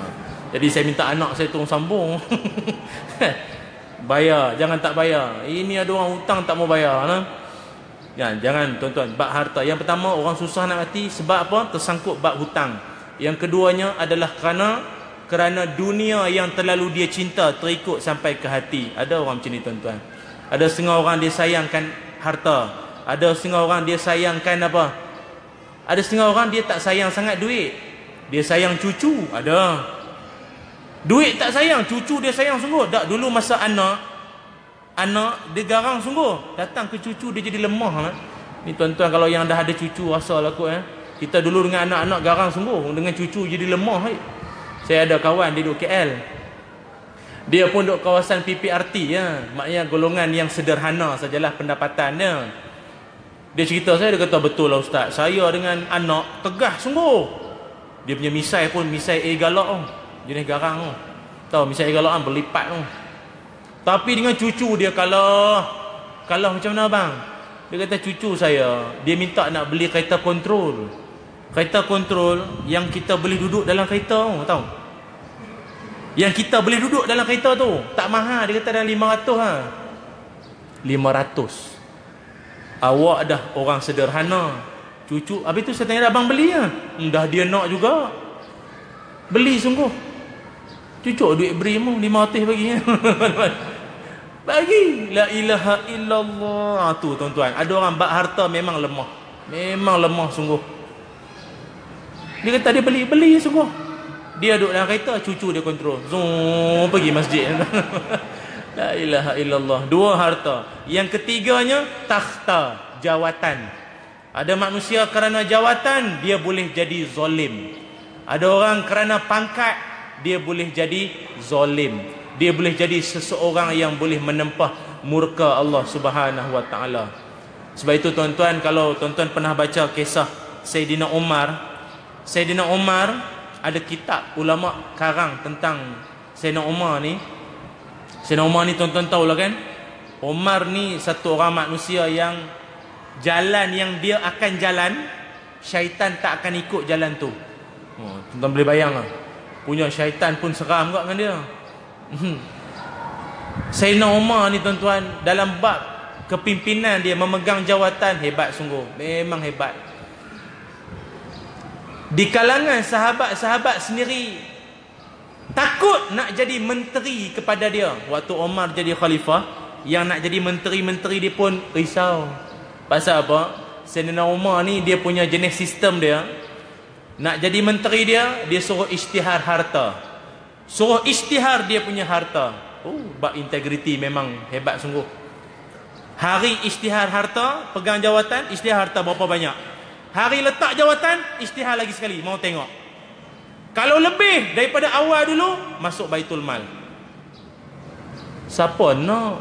Jadi saya minta anak saya tolong sambung. [LAUGHS] bayar, jangan tak bayar. Ini ada orang hutang tak mau bayar nah. Ya, jangan tuan-tuan bab harta. Yang pertama orang susah nak mati sebab apa? Tersangkut bab hutang. Yang keduanya adalah kerana kerana dunia yang terlalu dia cinta terikut sampai ke hati. Ada orang macam ni tuan-tuan. Ada setengah orang dia sayangkan harta. Ada setengah orang dia sayangkan apa? Ada setengah orang dia tak sayang sangat duit. Dia sayang cucu. Ada. Duit tak sayang, cucu dia sayang sungguh. Tak dulu masa anak anak dia garang sungguh. Datang ke cucu dia jadi lemah. Eh? Ni tuan-tuan kalau yang dah ada cucu asal aku eh. Kita dulu dengan anak-anak garang sungguh, dengan cucu jadi lemah eh. Saya ada kawan di KL. Dia pun duduk kawasan PPRT ya. Maknanya golongan yang sederhana sajalah pendapatannya. Dia cerita saya dia kata betul lah ustaz. Saya dengan anak tegah sungguh. Dia punya misai pun misai A galak oh. Jenis garang oh. Tahu misai A galak kan berlipat oh. Tapi dengan cucu dia kalah. Kalah macam mana bang? Dia kata cucu saya, dia minta nak beli kereta kontrol. Kereta kontrol yang kita boleh duduk dalam kereta tu, tahu? Yang kita boleh duduk dalam kereta tu, tak mahal, dia kata dah 500 ha. 500. Awak dah orang sederhana. Cucu, habis tu saya tanya abang beli ya? Hmm, dah dia nak juga. Beli sungguh. Cucuk duit beri mu 500 bagi. [LAUGHS] Bagi la ilaha illallah. Ha, tu tuan-tuan, ada orang bak harta memang lemah. Memang lemah sungguh. Dia kata dia beli, beli sungguh. Dia duduk dalam kereta, cucu dia kontrol. Zoom pergi masjid. [LAUGHS] la ilaha illallah. Dua harta. Yang ketiganya takhta, jawatan. Ada manusia kerana jawatan dia boleh jadi zalim. Ada orang kerana pangkat dia boleh jadi zalim dia boleh jadi seseorang yang boleh menempah murka Allah Subhanahu wa taala. Sebab itu tuan-tuan kalau tuan-tuan pernah baca kisah Sayyidina Umar, Sayyidina Umar ada kitab ulama karang tentang Sayyidina Umar ni. Sayyidina Umar ni tuan-tuan tahu lah kan? Umar ni satu orang manusia yang jalan yang dia akan jalan syaitan tak akan ikut jalan tu. Oh, tuan-tuan boleh bayang lah. Punya syaitan pun seram kat dengan dia. Hmm. Sayyidina Umar ni tuan-tuan dalam bab kepimpinan dia memegang jawatan hebat sungguh. Memang hebat. Di kalangan sahabat-sahabat sendiri takut nak jadi menteri kepada dia. Waktu Umar jadi khalifah, yang nak jadi menteri-menteri dia pun risau. Pasal apa? Sayyidina Umar ni dia punya jenis sistem dia. Nak jadi menteri dia, dia suruh isytihar harta. Suruh isytihar dia punya harta. Oh, bab integriti memang hebat sungguh. Hari isytihar harta, pegang jawatan, isytihar harta berapa banyak. Hari letak jawatan, isytihar lagi sekali. Mau tengok. Kalau lebih daripada awal dulu, masuk baitul mal. Siapa nak?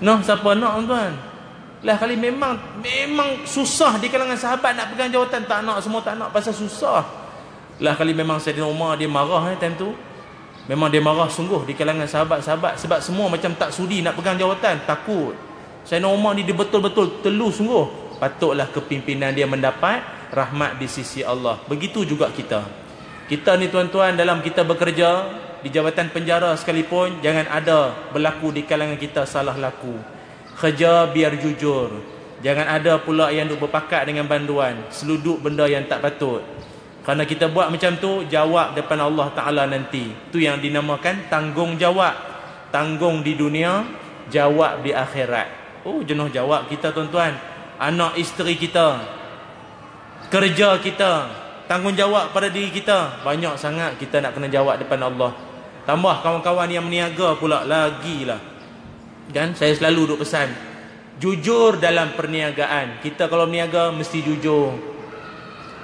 Noh, siapa nak tuan? Lah kali memang memang susah di kalangan sahabat nak pegang jawatan tak nak semua tak nak pasal susah. Lah kali memang Sayyidina Umar dia marah eh time tu. Memang dia marah sungguh di kalangan sahabat-sahabat sebab semua macam tak sudi nak pegang jawatan, takut. Sayyidina Umar ni dia betul-betul telu sungguh. Patutlah kepimpinan dia mendapat rahmat di sisi Allah. Begitu juga kita. Kita ni tuan-tuan dalam kita bekerja di jabatan penjara sekalipun jangan ada berlaku di kalangan kita salah laku. Kerja biar jujur. Jangan ada pula yang duk berpakat dengan banduan, seluduk benda yang tak patut. Karena kita buat macam tu Jawab depan Allah Ta'ala nanti Itu yang dinamakan tanggungjawab Tanggung di dunia Jawab di akhirat Oh jenuh jawab kita tuan-tuan Anak isteri kita. Kerja kita. Tanggungjawab pada diri kita. Banyak sangat kita nak kena jawab depan Allah. Tambah kawan-kawan yang meniaga pula. Lagi lah Dan saya selalu duk pesan Jujur dalam perniagaan. Kita kalau meniaga mesti jujur.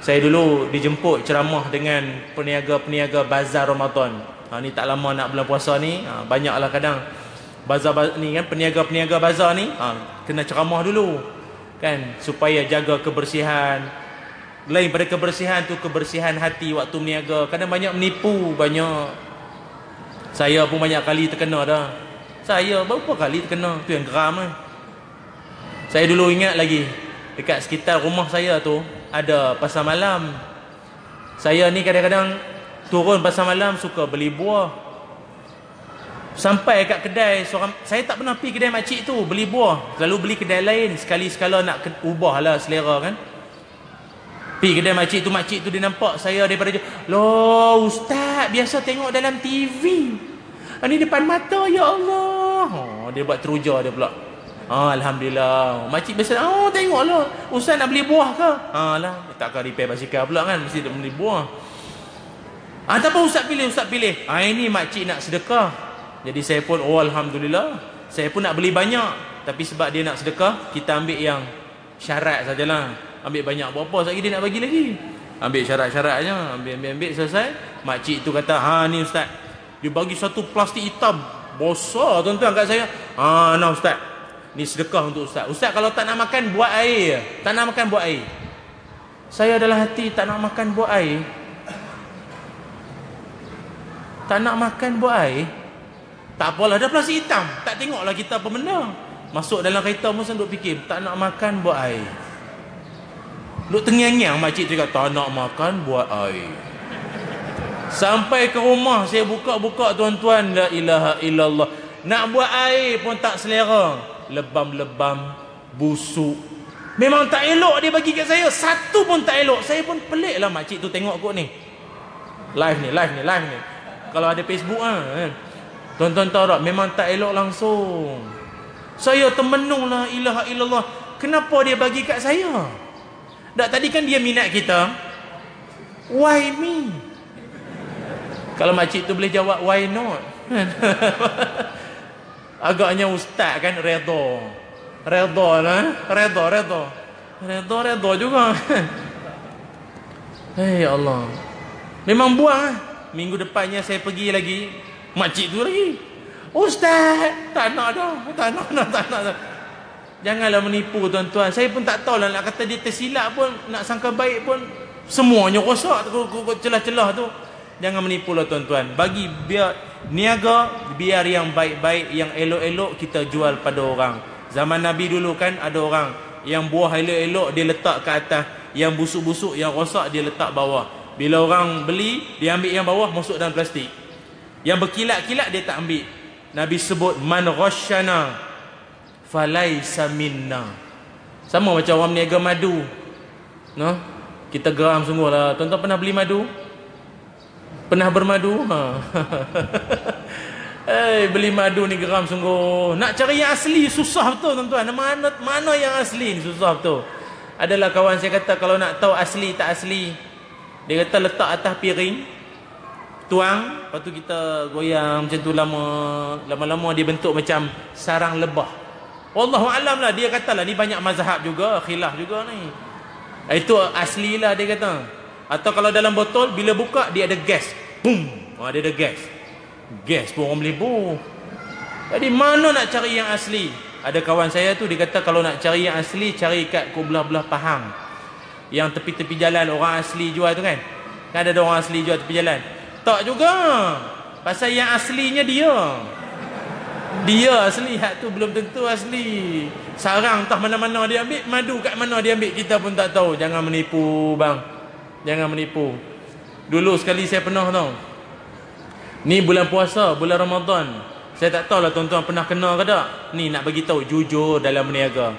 Saya dulu dijemput ceramah dengan peniaga-peniaga bazar Ramadan. Ha, ni tak lama nak bulan puasa ni. Ha, banyaklah kadang bazar ni kan peniaga-peniaga bazar ni. Ha, kena ceramah dulu kan supaya jaga kebersihan. Lain pada kebersihan tu kebersihan hati waktu meniaga. Kadang banyak menipu, banyak saya pun banyak kali terkena dah. Saya berapa kali terkena? Tu yang geram kan. Saya dulu ingat lagi dekat sekitar rumah saya tu ada pasar malam. Saya ni kadang-kadang turun pasar malam suka beli buah. Sampai kat kedai seorang saya tak pernah pergi kedai makcik tu beli buah. Selalu beli kedai lain sekali sekala nak ubahlah selera kan. Pergi kedai makcik tu makcik tu dia nampak saya daripada jauh. Loh ustaz biasa tengok dalam TV. Ini depan mata ya Allah. Oh, dia buat teruja dia pula. Oh, Alhamdulillah. Makcik biasa, oh tengoklah. Ustaz nak beli buah ke? Ha lah, takkan repair basikal pula kan. Mesti nak beli buah. Ah, apa Ustaz pilih, Ustaz pilih. Ah, ini makcik nak sedekah. Jadi saya pun, oh Alhamdulillah. Saya pun nak beli banyak. Tapi sebab dia nak sedekah, kita ambil yang syarat sajalah. Ambil banyak berapa lagi dia nak bagi lagi. Ambil syarat-syaratnya. Ambil, ambil, ambil selesai. Makcik tu kata, ha ni ustaz. Dia bagi satu plastik hitam. Besar tuan-tuan kat saya. Ha nah ustaz. Ni sedekah untuk ustaz. Ustaz kalau tak nak makan buat air. Tak nak makan buat air. Saya adalah hati tak nak makan buat air. Tak nak makan buat air. Tak apalah dah plastik hitam. Tak tengoklah kita apa benda. Masuk dalam kereta pun saya duk fikir, tak nak makan buat air. Duk tengyang-nyang makcik tu kata, tak nak makan buat air. Sampai ke rumah saya buka-buka tuan-tuan, la ilaha illallah. Nak buat air pun tak selera. Lebam-lebam, busuk. Memang tak elok dia bagi kat saya. Satu pun tak elok. Saya pun pelik lah makcik tu tengok kot ni. Live ni, live ni, live ni. Kalau ada Facebook ah, kan. Tuan-tuan tahu tak, memang tak elok langsung. Saya termenung lah ilaha illallah. Kenapa dia bagi kat saya? Tak tadi kan dia minat kita. Why me? Kalau makcik tu boleh jawab why not? [LAUGHS] Agaknya ustaz kan redha. Redha lah. Redha, redha. Redha, redha juga. Hei [LAUGHS] Allah. Memang buang lah. Minggu depannya saya pergi lagi. Makcik tu lagi. Ustaz, tak nak dah. Tak nak dah, tak nak dah. Janganlah menipu tuan-tuan. Saya pun tak tahu lah nak kata dia tersilap pun, nak sangka baik pun, semuanya rosak celah-celah tu. Jangan menipu lah tuan-tuan. Bagi biar niaga, biar yang baik-baik, yang elok-elok kita jual pada orang. Zaman Nabi dulu kan ada orang yang buah elok-elok dia letak ke atas. Yang busuk-busuk, yang rosak dia letak bawah. Bila orang beli, dia ambil yang bawah masuk dalam plastik. Yang berkilat-kilat dia tak ambil. Nabi sebut man ghasyana falaisa minna. Sama macam orang meniaga madu. No? Kita geram sungguhlah. Tuan-tuan pernah beli madu? Pernah bermadu? Ha. [LAUGHS] hey, beli madu ni geram sungguh. Nak cari yang asli susah betul tuan-tuan. Mana mana yang asli ni susah betul. Adalah kawan saya kata kalau nak tahu asli tak asli, dia kata letak atas piring, tuang lepas tu kita goyang macam tu lama lama-lama dia bentuk macam sarang lebah. Wallahu alam lah dia kata lah ni banyak mazhab juga khilaf juga ni. Itu asli lah dia kata. Atau kalau dalam botol bila buka dia ada gas. Boom oh, dia ada gas. Gas pun orang boleh jadi mana nak cari yang asli? Ada kawan saya tu dia kata kalau nak cari yang asli cari kat belah-belah Pahang. Yang tepi-tepi jalan orang asli jual tu kan? Kan ada orang asli jual tepi jalan tak juga. Pasal yang aslinya dia. Dia asli. Hak tu belum tentu asli. Sarang entah mana-mana dia ambil. Madu kat mana dia ambil. Kita pun tak tahu. Jangan menipu bang. Jangan menipu. Dulu sekali saya pernah tahu. Ni bulan puasa. Bulan Ramadan. Saya tak tahu lah tuan-tuan pernah kena ke tak. Ni nak bagi tahu Jujur dalam berniaga.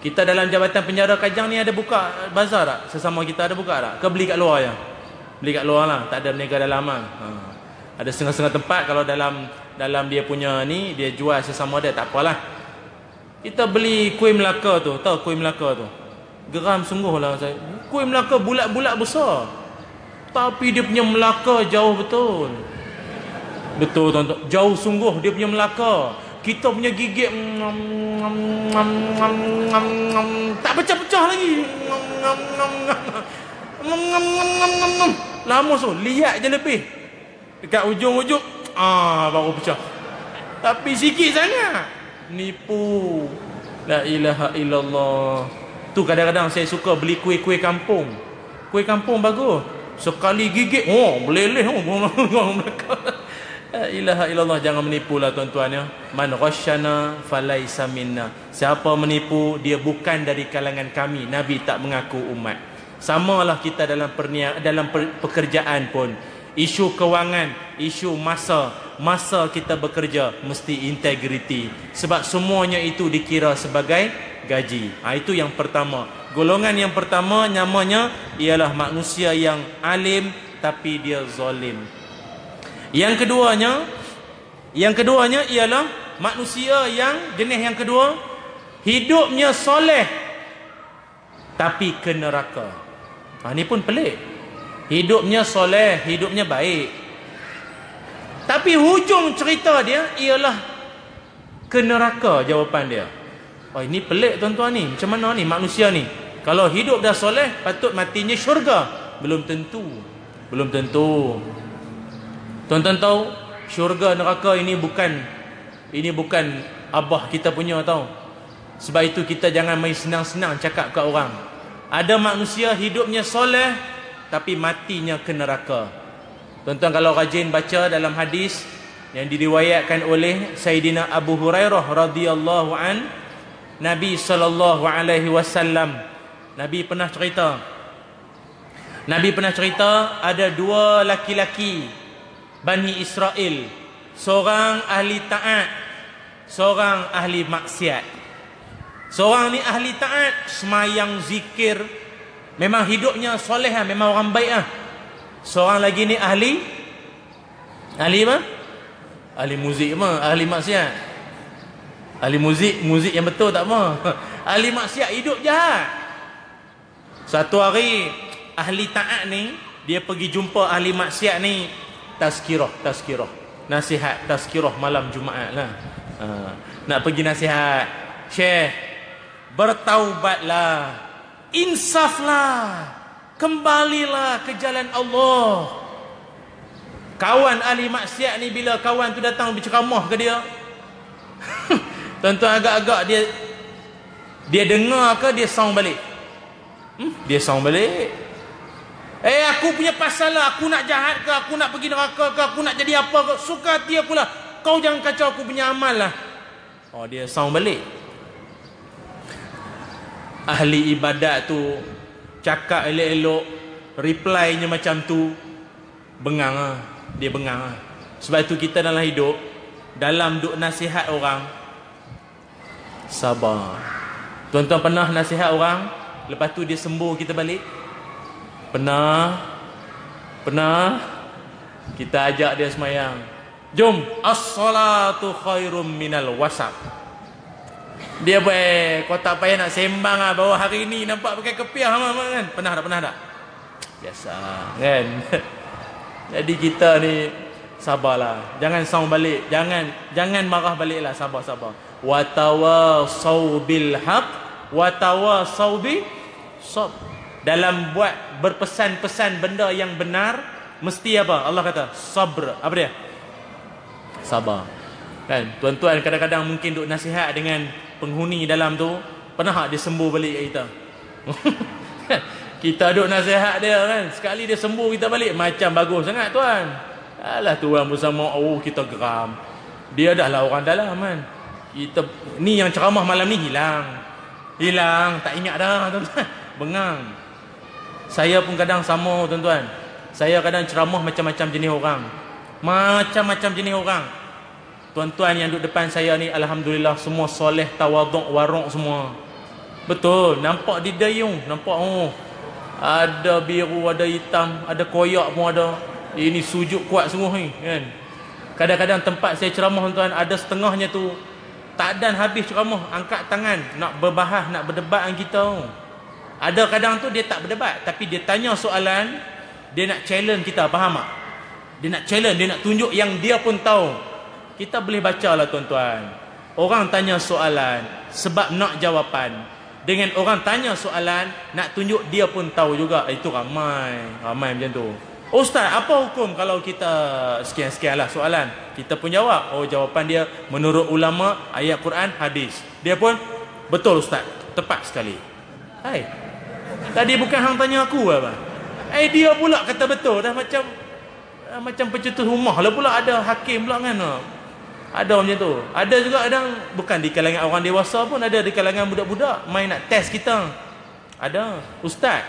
Kita dalam Jabatan Penjara Kajang ni ada buka bazar tak? Sesama kita ada buka tak? Ke beli kat luar je? Beli kat luar lah tak ada berniaga dalam ha. ada setengah-setengah tempat kalau dalam dalam dia punya ni dia jual sesama dia tak apalah. Kita beli kuih Melaka tu tahu kuih Melaka tu? Geram sungguh lah saya. Kuih Melaka bulat-bulat besar. Tapi dia punya Melaka jauh betul. Betul tuan-tuan. Jauh sungguh dia punya Melaka. Kita punya gigit ngam, ngam, ngam, ngam, ngam, tak pecah-pecah lagi. Ngam, ngam, ngam, ngam ngam ngam ngam ngam ngam ngam. Lama tu lihat je lebih. Dekat ujung-ujung ah baru pecah. Tapi sikit sangat. Nipu. La ilaha illallah. Tu kadang-kadang saya suka beli kuih-kuih kampung. Kuih kampung bagus. Sekali gigit oh meleleh oh la ilaha illallah jangan menipu lah tuan-tuan ya. Man ghasyana falaisa minna. Siapa menipu dia bukan dari kalangan kami. Nabi tak mengaku umat Samalah kita dalam pernia dalam pekerjaan pun. Isu kewangan, isu masa, masa kita bekerja mesti integriti. Sebab semuanya itu dikira sebagai gaji. Ha, itu yang pertama. Golongan yang pertama namanya ialah manusia yang alim tapi dia zalim. Yang keduanya, yang keduanya ialah manusia yang jenis yang kedua hidupnya soleh tapi ke neraka. Ha, ni pun pelik. Hidupnya soleh, hidupnya baik. Tapi hujung cerita dia ialah ke neraka jawapan dia. Oh ini pelik tuan-tuan ni. Macam mana ni manusia ni? Kalau hidup dah soleh, patut matinya syurga. Belum tentu. Belum tentu. Tuan-tuan tahu syurga neraka ini bukan ini bukan abah kita punya tahu. Sebab itu kita jangan main senang-senang cakap ke orang. Ada manusia hidupnya soleh tapi matinya ke neraka. Tuan-tuan kalau rajin baca dalam hadis yang diriwayatkan oleh Sayyidina Abu Hurairah radhiyallahu an Nabi sallallahu alaihi wasallam Nabi pernah cerita. Nabi pernah cerita ada dua laki-laki Bani Israel. Seorang ahli taat seorang ahli maksiat seorang ni ahli taat semayang zikir. Memang hidupnya soleh lah, memang orang baik lah. Seorang lagi ni ahli ahli apa? Ahli muzik apa? Ahli maksiat. Ahli muzik muzik yang betul tak apa? [LAUGHS] Ahli maksiat hidup jahat. Satu hari ahli taat ni dia pergi jumpa ahli maksiat ni. Tazkirah tazkirah. Nasihat tazkirah malam Jumaat lah. Ha. nak pergi nasihat. Syekh bertaubatlah. Insaflah. Kembalilah ke jalan Allah. Kawan ahli maksiat ni bila kawan tu datang berceramah ke dia? [LAUGHS] Tuan-tuan agak-agak dia dia dengar ke dia sound balik? Hmm? dia sound balik. Eh aku punya pasal lah. Aku nak jahat ke? Aku nak pergi neraka ke? Aku nak jadi apa ke? Suka hati aku lah. Kau jangan kacau aku punya amal lah. Oh dia sound balik ahli ibadat tu cakap elok-elok reply-nya macam tu bengang lah. dia bengang lah. sebab itu kita dalam hidup dalam duk nasihat orang sabar. Tuan-tuan pernah nasihat orang? Lepas tu dia sembuh kita balik? Pernah. Pernah. Kita ajak dia semayang. Jom. As-salatu khairum minal wasab dia buat kau tak payah nak sembang lah bahawa hari ni nampak pakai kepiah kan? Pernah tak? Pernah tak? Biasa kan? [LAUGHS] Jadi kita ni sabarlah. Jangan sound balik. Jangan jangan marah balik lah. Sabar, sabar. Watawasau bil haq. Watawasau bi sob. Dalam buat berpesan-pesan benda yang benar. Mesti apa? Allah kata sabr. Apa dia? Sabar. Kan? Tuan-tuan kadang-kadang mungkin duk nasihat dengan penghuni dalam tu pernah dia sembuh balik kat kita? [LAUGHS] Kita duduk nasihat dia kan. Sekali dia sembuh kita balik macam bagus sangat tuan. Alah tuan bersama oh kita geram. Dia dah lah orang dalam kan. Kita ni yang ceramah malam ni hilang. Hilang. Tak ingat dah tuan-tuan. [LAUGHS] Bengang. Saya pun kadang sama tuan-tuan. Saya kadang ceramah macam-macam jenis orang. Macam-macam jenis orang Tuan-tuan yang duduk depan saya ni Alhamdulillah semua soleh tawaduk waruk semua. Betul Nampak di dayung Nampak oh. Ada biru ada hitam Ada koyak pun ada. Ini sujud kuat semua ni kan? Kadang-kadang tempat saya ceramah tuan Ada setengahnya tu Tak dan habis ceramah Angkat tangan Nak berbahas Nak berdebat dengan kita Ada kadang tu dia tak berdebat Tapi dia tanya soalan Dia nak challenge kita Faham tak? Dia nak challenge Dia nak tunjuk yang dia pun tahu kita boleh baca lah tuan-tuan. Orang tanya soalan sebab nak jawapan. Dengan orang tanya soalan, nak tunjuk dia pun tahu juga. Itu ramai. Ramai macam tu. Ustaz, apa hukum kalau kita sekian-sekian lah soalan? Kita pun jawab. Oh, jawapan dia menurut ulama, ayat Quran, hadis. Dia pun, betul Ustaz. Tepat sekali. Hai. Tadi bukan hang tanya aku apa? Eh, dia pula kata betul. Dah macam macam pencetus rumah lah pula ada hakim pula kan. Ada macam tu. Ada juga kadang bukan di kalangan orang dewasa pun ada di kalangan budak-budak main nak test kita. Ada. Ustaz.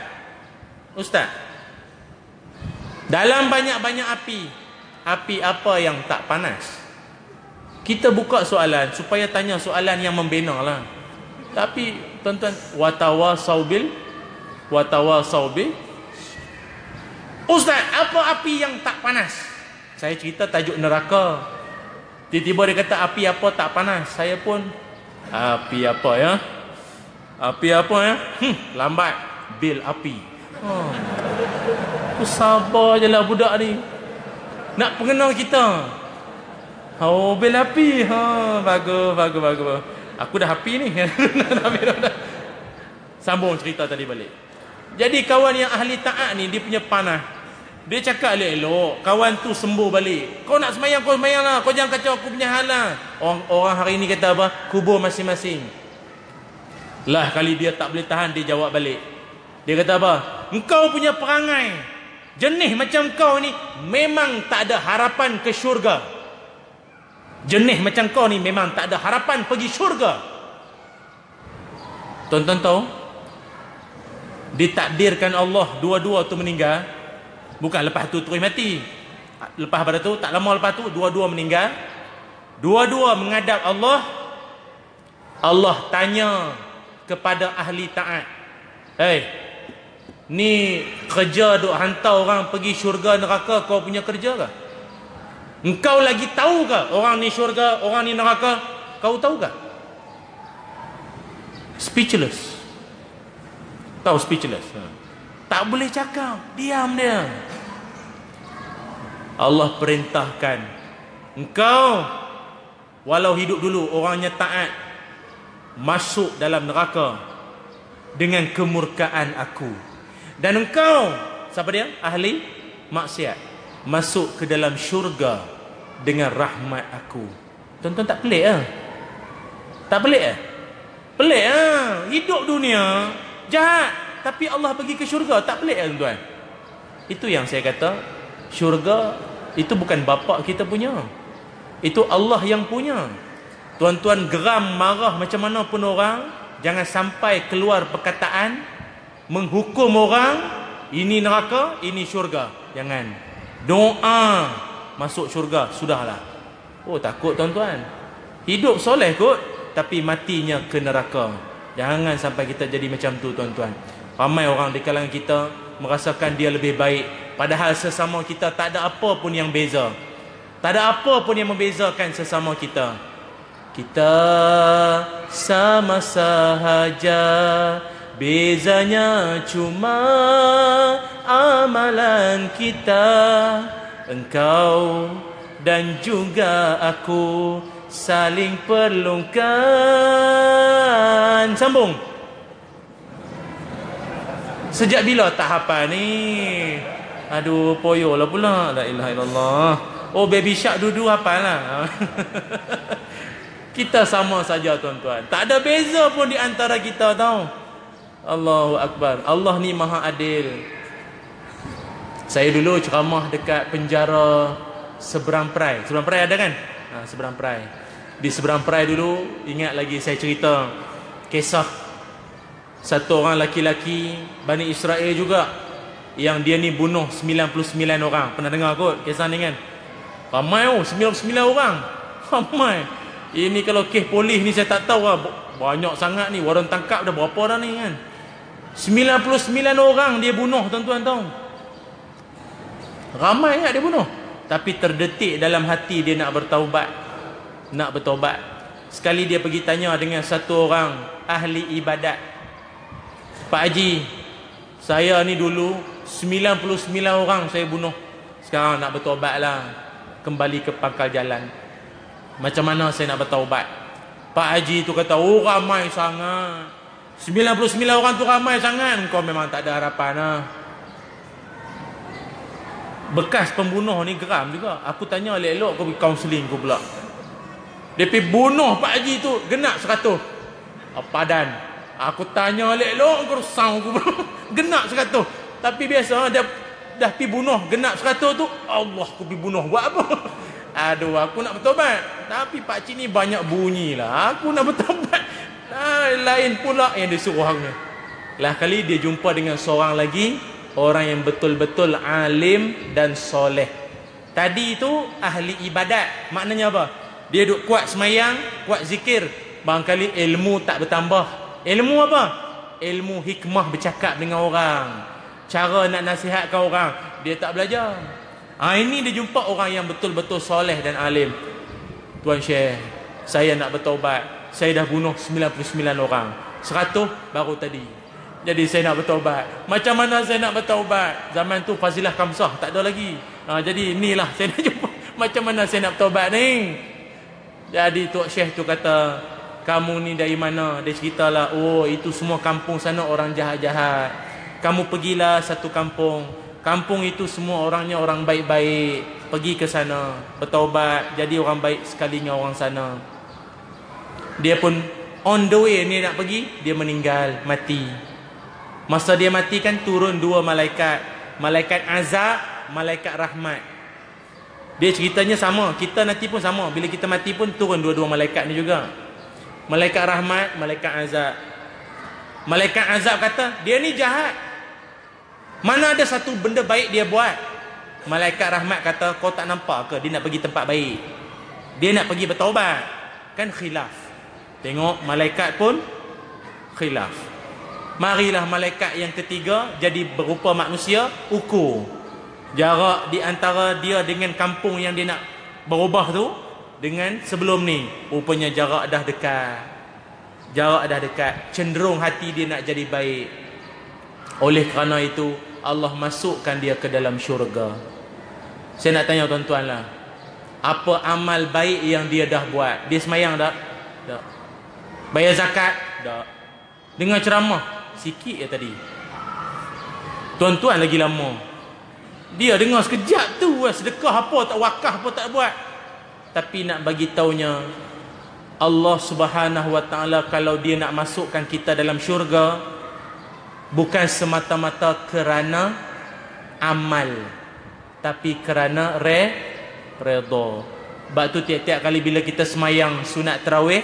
Ustaz. Dalam banyak-banyak api, api apa yang tak panas? Kita buka soalan supaya tanya soalan yang membina lah. Tapi tuan-tuan watawa saubil watawa saubil Ustaz, apa api yang tak panas? Saya cerita tajuk neraka. Tiba-tiba dia kata api apa tak panas. Saya pun api apa ya? Api apa ya? Hmm, lambat bil api. Oh. Sabar je lah budak ni. Nak pengenal kita. Oh, bil api. Ha, bagus, bagus, bagus. Aku dah api ni. [LAUGHS] Sambung cerita tadi balik. Jadi kawan yang ahli taat ni dia punya panah. Dia cakap elok-elok. Kawan tu sembuh balik. Kau nak semayang, kau semayang lah. Kau jangan kacau aku punya hal lah. Orang, orang hari ni kata apa? Kubur masing-masing. Lah kali dia tak boleh tahan, dia jawab balik. Dia kata apa? Engkau punya perangai. Jenis macam kau ni memang tak ada harapan ke syurga. Jenis macam kau ni memang tak ada harapan pergi syurga. Tuan-tuan tahu? Ditakdirkan Allah dua-dua tu meninggal Bukan lepas tu terus mati. Lepas pada tu tak lama lepas tu dua-dua meninggal. Dua-dua menghadap Allah. Allah tanya kepada ahli taat. Hei. Ni kerja duk hantar orang pergi syurga neraka kau punya kerja ke? Engkau lagi tahu ke orang ni syurga, orang ni neraka? Kau tahu ke? Speechless. Tahu speechless. Ha. Tak boleh cakap. Diam dia. Allah perintahkan. Engkau. Walau hidup dulu orangnya taat. Masuk dalam neraka. Dengan kemurkaan aku. Dan engkau. Siapa dia? Ahli maksiat. Masuk ke dalam syurga. Dengan rahmat aku. Tuan-tuan tak pelik lah. Tak pelik lah. Pelik lah. Hidup dunia. Jahat tapi Allah pergi ke syurga tak pelik kan tuan itu yang saya kata syurga itu bukan bapa kita punya. Itu Allah yang punya. Tuan-tuan geram marah macam mana pun orang jangan sampai keluar perkataan menghukum orang ini neraka ini syurga. Jangan. Doa masuk syurga sudahlah. Oh takut tuan-tuan? Hidup soleh kot tapi matinya ke neraka. Jangan sampai kita jadi macam tu tuan-tuan. Ramai orang di kalangan kita merasakan dia lebih baik. Padahal sesama kita tak ada apa pun yang beza. Tak ada apa pun yang membezakan sesama kita. Kita sama sahaja. Bezanya cuma amalan kita. Engkau dan juga aku saling perlukan. Sambung. Sejak bila tak hafal ni? Aduh, poyo lah pula. La ilaha illallah. Oh, baby shark dulu hafal lah. [LAUGHS] kita sama saja tuan-tuan. Tak ada beza pun di antara kita tau. Allahu Akbar. Allah ni maha adil. Saya dulu ceramah dekat penjara Seberang Perai. Seberang Perai ada kan? Ha, Seberang Perai. Di Seberang Perai dulu, ingat lagi saya cerita kisah satu orang laki-laki Bani Israel juga yang dia ni bunuh 99 orang. Pernah dengar kot kisah ni kan? Ramai oh 99 orang. [LAUGHS] Ramai. Ini kalau kes polis ni saya tak tahu lah. Banyak sangat ni. Warung tangkap dah berapa dah ni kan? 99 orang dia bunuh tuan-tuan tahu? Ramai kan dia bunuh. Tapi terdetik dalam hati dia nak bertaubat. Nak bertaubat sekali dia pergi tanya dengan satu orang ahli ibadat Pak Haji Saya ni dulu 99 orang saya bunuh. Sekarang nak bertobat lah. Kembali ke pangkal jalan. Macam mana saya nak bertobat? Pak Haji tu kata Oh ramai sangat. 99 orang tu ramai sangat. Kau memang tak ada harapan lah. Bekas pembunuh ni geram juga. Aku tanya elok-elok kau pergi kaunseling kau pula. Dia pergi bunuh Pak Haji tu Genak 100 Padan Aku tanya elok-elok kau sound aku [LAUGHS] genak seratus. Tapi biasa dia dah pi bunuh genak seratus tu Allah aku pi bunuh buat apa? [LAUGHS] Aduh aku nak bertobat. Tapi pak cik ni banyak bunyi lah. Aku nak [LAUGHS] bertobat. Nah, lain pula yang disuruh aku. Lah kali dia jumpa dengan seorang lagi orang yang betul-betul alim dan soleh. Tadi tu ahli ibadat. Maknanya apa? Dia duk kuat semayang, kuat zikir. Barangkali ilmu tak bertambah. Ilmu apa? Ilmu hikmah bercakap dengan orang. Cara nak nasihatkan orang. Dia tak belajar. Ha, ini dia jumpa orang yang betul-betul soleh dan alim. Tuan Syekh, saya nak bertaubat. Saya dah bunuh 99 orang. 100 baru tadi. Jadi saya nak bertaubat. Macam mana saya nak bertaubat? Zaman tu Fazilah Kamsah tak ada lagi. Ha, jadi inilah [LAUGHS] saya nak jumpa. Macam mana saya nak bertaubat ni? Jadi Tok Syekh tu kata, kamu ni dari mana? Dia ceritalah, oh itu semua kampung sana orang jahat-jahat. Kamu pergilah satu kampung. Kampung itu semua orangnya orang baik-baik. Pergi ke sana, bertaubat, jadi orang baik sekali dengan orang sana. Dia pun on the way ni nak pergi, dia meninggal, mati. Masa dia mati kan turun dua malaikat. Malaikat azab, malaikat rahmat. Dia ceritanya sama, kita nanti pun sama. Bila kita mati pun turun dua-dua malaikat ni juga. Malaikat rahmat, malaikat azab. Malaikat azab kata, dia ni jahat. Mana ada satu benda baik dia buat? Malaikat rahmat kata, kau tak nampak ke dia nak pergi tempat baik? Dia nak pergi bertaubat. Kan khilaf. Tengok malaikat pun khilaf. Marilah malaikat yang ketiga jadi berupa manusia ukur. Jarak di antara dia dengan kampung yang dia nak berubah tu dengan sebelum ni. Rupanya jarak dah dekat. Jarak dah dekat. Cenderung hati dia nak jadi baik. Oleh kerana itu Allah masukkan dia ke dalam syurga. Saya nak tanya tuan-tuan lah. Apa amal baik yang dia dah buat? Dia semayang tak? Tak. Bayar zakat? Tak. Dengar ceramah? Sikit ya tadi. Tuan-tuan lagi lama. Dia dengar sekejap tu lah. Sedekah apa tak wakah apa tak buat. Tapi nak bagi taunya Allah subhanahu wa ta'ala kalau dia nak masukkan kita dalam syurga bukan semata-mata kerana amal tapi kerana re redha sebab tu tiap-tiap kali bila kita semayang sunat tarawih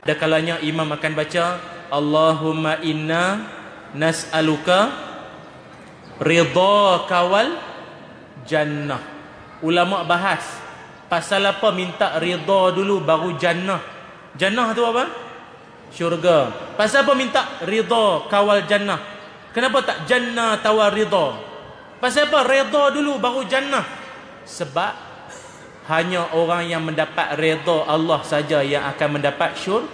ada kalanya imam akan baca Allahumma inna nas'aluka ridha kawal jannah. Ulama bahas pasal apa minta ridha dulu baru jannah jannah tu apa syurga. Pasal apa minta ridha kawal jannah? Kenapa tak jannah tawar ridha? Pasal apa ridha dulu baru jannah? Sebab hanya orang yang mendapat ridha Allah saja yang akan mendapat syur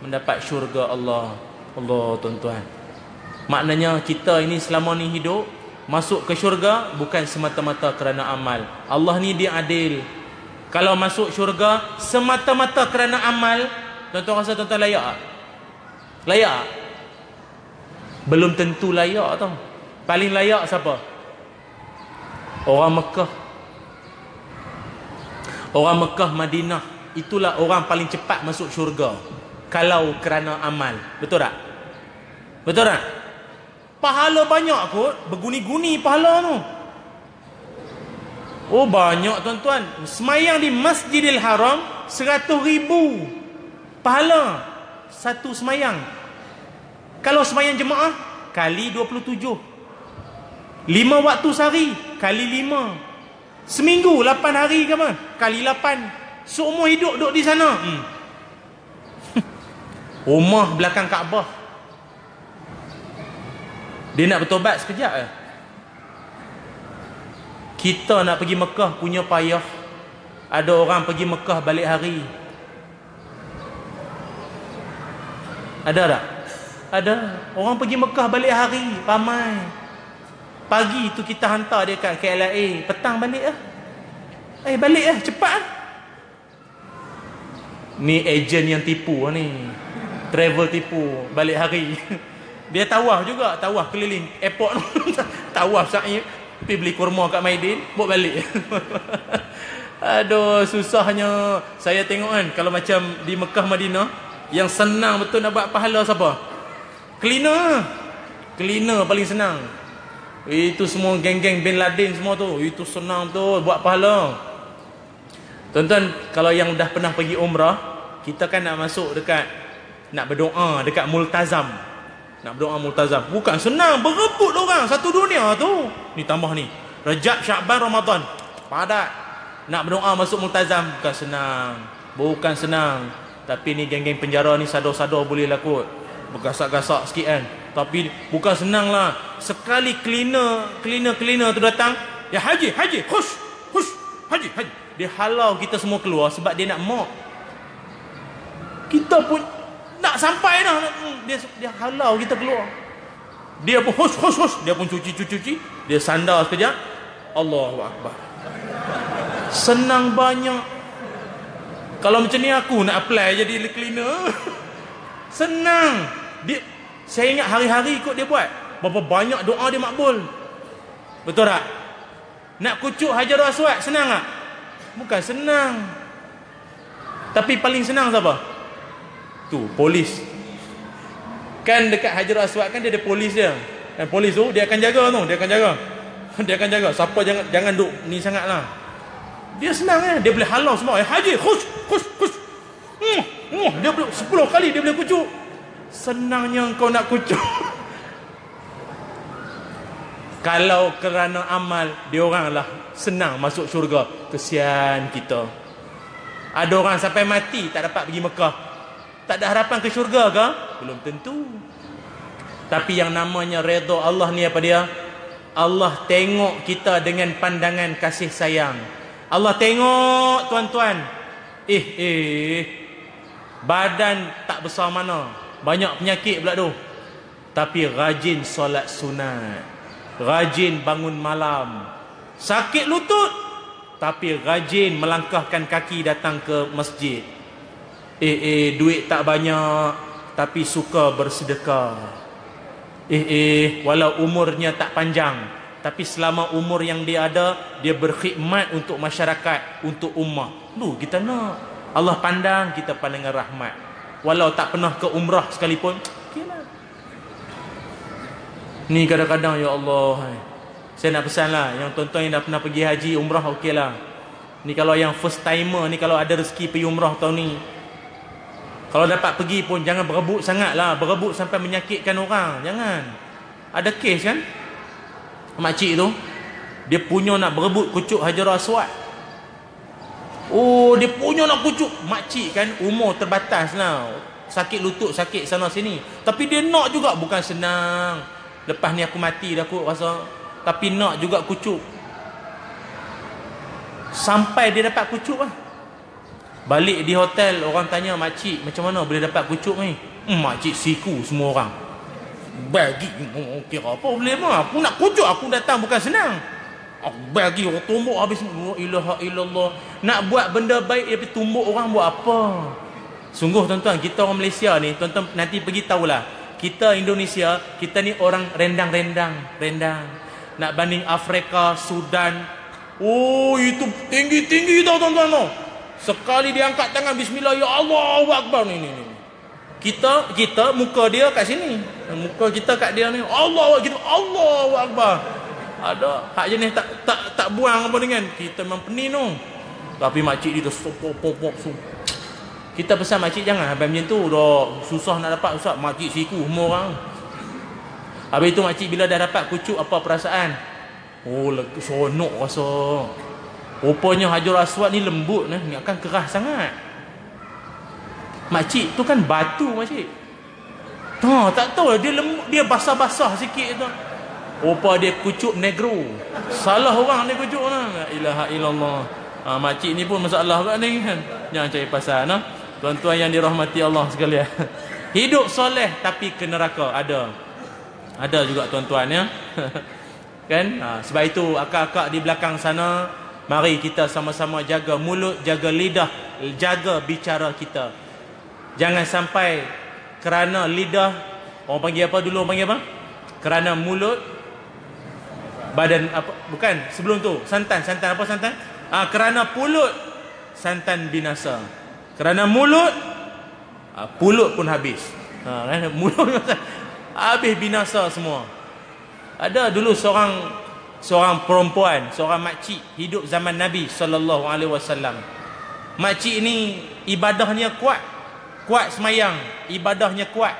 mendapat syurga Allah. Allah tuan-tuan. Maknanya kita ini selama ni hidup masuk ke syurga bukan semata-mata kerana amal. Allah ni dia adil. Kalau masuk syurga semata-mata kerana amal, tuan-tuan rasa tuan-tuan layak tak? Layak? Belum tentu layak tau. Paling layak siapa? Orang Mekah. Orang Mekah Madinah. Itulah orang paling cepat masuk syurga. Kalau kerana amal. Betul tak? Betul tak? Pahala banyak kot. Berguni-guni pahala tu. Oh banyak tuan-tuan. Semayang di Masjidil Haram. Seratus ribu. Pahala satu semayang. Kalau semayang jemaah, kali 27. Lima waktu sehari, kali lima. Seminggu, lapan hari ke apa? Kali lapan. Seumur hidup duduk di sana. Hmm. [LAUGHS] Rumah belakang Kaabah. Dia nak bertobat sekejap eh. Kita nak pergi Mekah punya payah. Ada orang pergi Mekah balik hari. Ada tak? Ada. Orang pergi Mekah balik hari. Ramai. Pagi tu kita hantar dia kat KLIA. Petang balik lah. Eh balik lah. Cepat lah. Ni ejen yang tipu lah ni. Travel tipu. Balik hari. [LAUGHS] Dia tawah juga. Tawah keliling airport. [LAUGHS] tawah sa'i. Pergi beli kurma kat Maidin. Buat balik. [LAUGHS] Aduh susahnya. Saya tengok kan. Kalau macam di Mekah Madinah. Yang senang betul nak buat pahala siapa? Cleaner. Cleaner paling senang. Itu semua geng-geng Bin Laden semua tu. Itu senang tu buat pahala. Tuan-tuan, kalau yang dah pernah pergi umrah, kita kan nak masuk dekat nak berdoa dekat multazam. Nak berdoa multazam. Bukan senang, berebut orang satu dunia tu. Ni tambah ni. Rejab, Syakban, Ramadan. Padat. Nak berdoa masuk multazam bukan senang. Bukan senang. Tapi ni geng-geng penjara ni sadar-sadar boleh lah kot. Bergasak-gasak sikit kan. Tapi bukan senang lah. Sekali cleaner, cleaner-cleaner tu datang. Ya haji, haji, hush, hush, haji, haji. Dia halau kita semua keluar sebab dia nak mop. Kita pun nak sampai dah. Dia, dia halau kita keluar. Dia pun hush, hush, hush. Dia pun cuci-cuci-cuci. Dia sandar sekejap. Allahu Akbar. Senang banyak kalau macam ni aku nak apply jadi cleaner. [LAUGHS] Senang. Dia saya ingat hari-hari ikut dia buat. Berapa banyak doa dia makbul. Betul tak? Nak kucuk Hajarul Aswad senang tak? Bukan senang. Tapi paling senang siapa? Tu, polis. Kan dekat Hajarul Aswad kan dia ada polis dia. Dan polis tu dia akan jaga tu, dia akan jaga. [LAUGHS] Dia akan jaga. Siapa jangan jangan duk ni sangatlah. Dia senang eh. Dia boleh halau semua. Eh, haji, khush, khush, khush. Hmm, hmm. Dia boleh 10 kali dia boleh kucuk. Senangnya kau nak kucuk. [LAUGHS] Kalau kerana amal dia orang lah senang masuk syurga. Kesian kita. Ada orang sampai mati tak dapat pergi Mekah. Tak ada harapan ke syurga ke? Belum tentu. Tapi yang namanya redha Allah ni apa dia? Allah tengok kita dengan pandangan kasih sayang. Allah tengok tuan-tuan. Eh eh badan tak besar mana. Banyak penyakit pula tu. Tapi rajin solat sunat rajin bangun malam sakit lutut tapi rajin melangkahkan kaki datang ke masjid eh eh duit tak banyak tapi suka bersedekah eh eh walau umurnya tak panjang tapi selama umur yang dia ada dia berkhidmat untuk masyarakat untuk ummah lu kita nak Allah pandang kita pandangan rahmat walau tak pernah ke umrah sekalipun Ni kadang-kadang ya Allah. Saya nak pesan lah yang tuan-tuan yang dah pernah pergi haji umrah okey lah. Ni kalau yang first timer ni kalau ada rezeki pergi umrah tahun ni. Kalau dapat pergi pun jangan berebut sangat lah. Berebut sampai menyakitkan orang. Jangan. Ada kes kan? Makcik tu. Dia punya nak berebut kucuk Hajar Aswad. Oh dia punya nak kucuk. Makcik kan umur terbatas lah. Sakit lutut, sakit sana sini. Tapi dia nak juga. Bukan senang. Lepas ni aku mati dah aku rasa tapi nak juga kucuk. Sampai dia dapat kucuk lah. Balik di hotel orang tanya makcik macam mana boleh dapat kucuk ni? Hmm, makcik siku semua orang. Bagi kira apa boleh mah? Aku nak kucuk aku datang bukan senang. Aku bagi orang tumbuk habis la ilaha illallah. Nak buat benda baik tapi tumbuk orang buat apa? Sungguh tuan-tuan kita orang Malaysia ni tuan-tuan nanti pergi tahulah kita Indonesia kita ni orang rendang-rendang rendang nak banding Afrika Sudan oh itu tinggi-tinggi tau tuan-tuan sekali dia angkat tangan bismillah ya Allah akbar. Ni ni ni kita kita muka dia kat sini. Muka kita kat dia ni Allah gitu. Allah akbar. Ada hak jenis tak tak tak buang apa dengan. Kita memang pening tu. Tapi makcik dia tu pop pop kita pesan makcik jangan. Habis macam tu dah susah nak dapat ustaz. Makcik siku semua orang. Habis tu makcik bila dah dapat kucuk apa perasaan? Oh sonok rasa. Rupanya Hajar Aswad ni lembut ni, akan keras sangat. Makcik tu kan batu makcik. Tak, tak tahu dia lembut, dia basah-basah sikit tu. Rupa dia kucuk negro. Salah orang dia kucuk lah. La ilaha illallah. Ha, makcik ni pun masalah kat ni kan. Jangan cari pasal. Nah. Tuan-tuan yang dirahmati Allah sekalian. [LAUGHS] Hidup soleh tapi ke neraka ada. Ada juga tuan-tuan ya. [LAUGHS] kan? Ha, sebab itu akak-akak di belakang sana mari kita sama-sama jaga mulut, jaga lidah, jaga bicara kita. Jangan sampai kerana lidah orang panggil apa dulu orang panggil apa? Kerana mulut badan apa bukan sebelum tu santan santan apa santan? Ha, kerana pulut santan binasa. Kerana mulut ah, Pulut pun habis ha? [LAUGHS] Mulut Habis binasa semua Ada dulu seorang Seorang perempuan Seorang makcik Hidup zaman Nabi Sallallahu alaihi wasallam. Makcik ni Ibadahnya kuat Kuat semayang Ibadahnya kuat.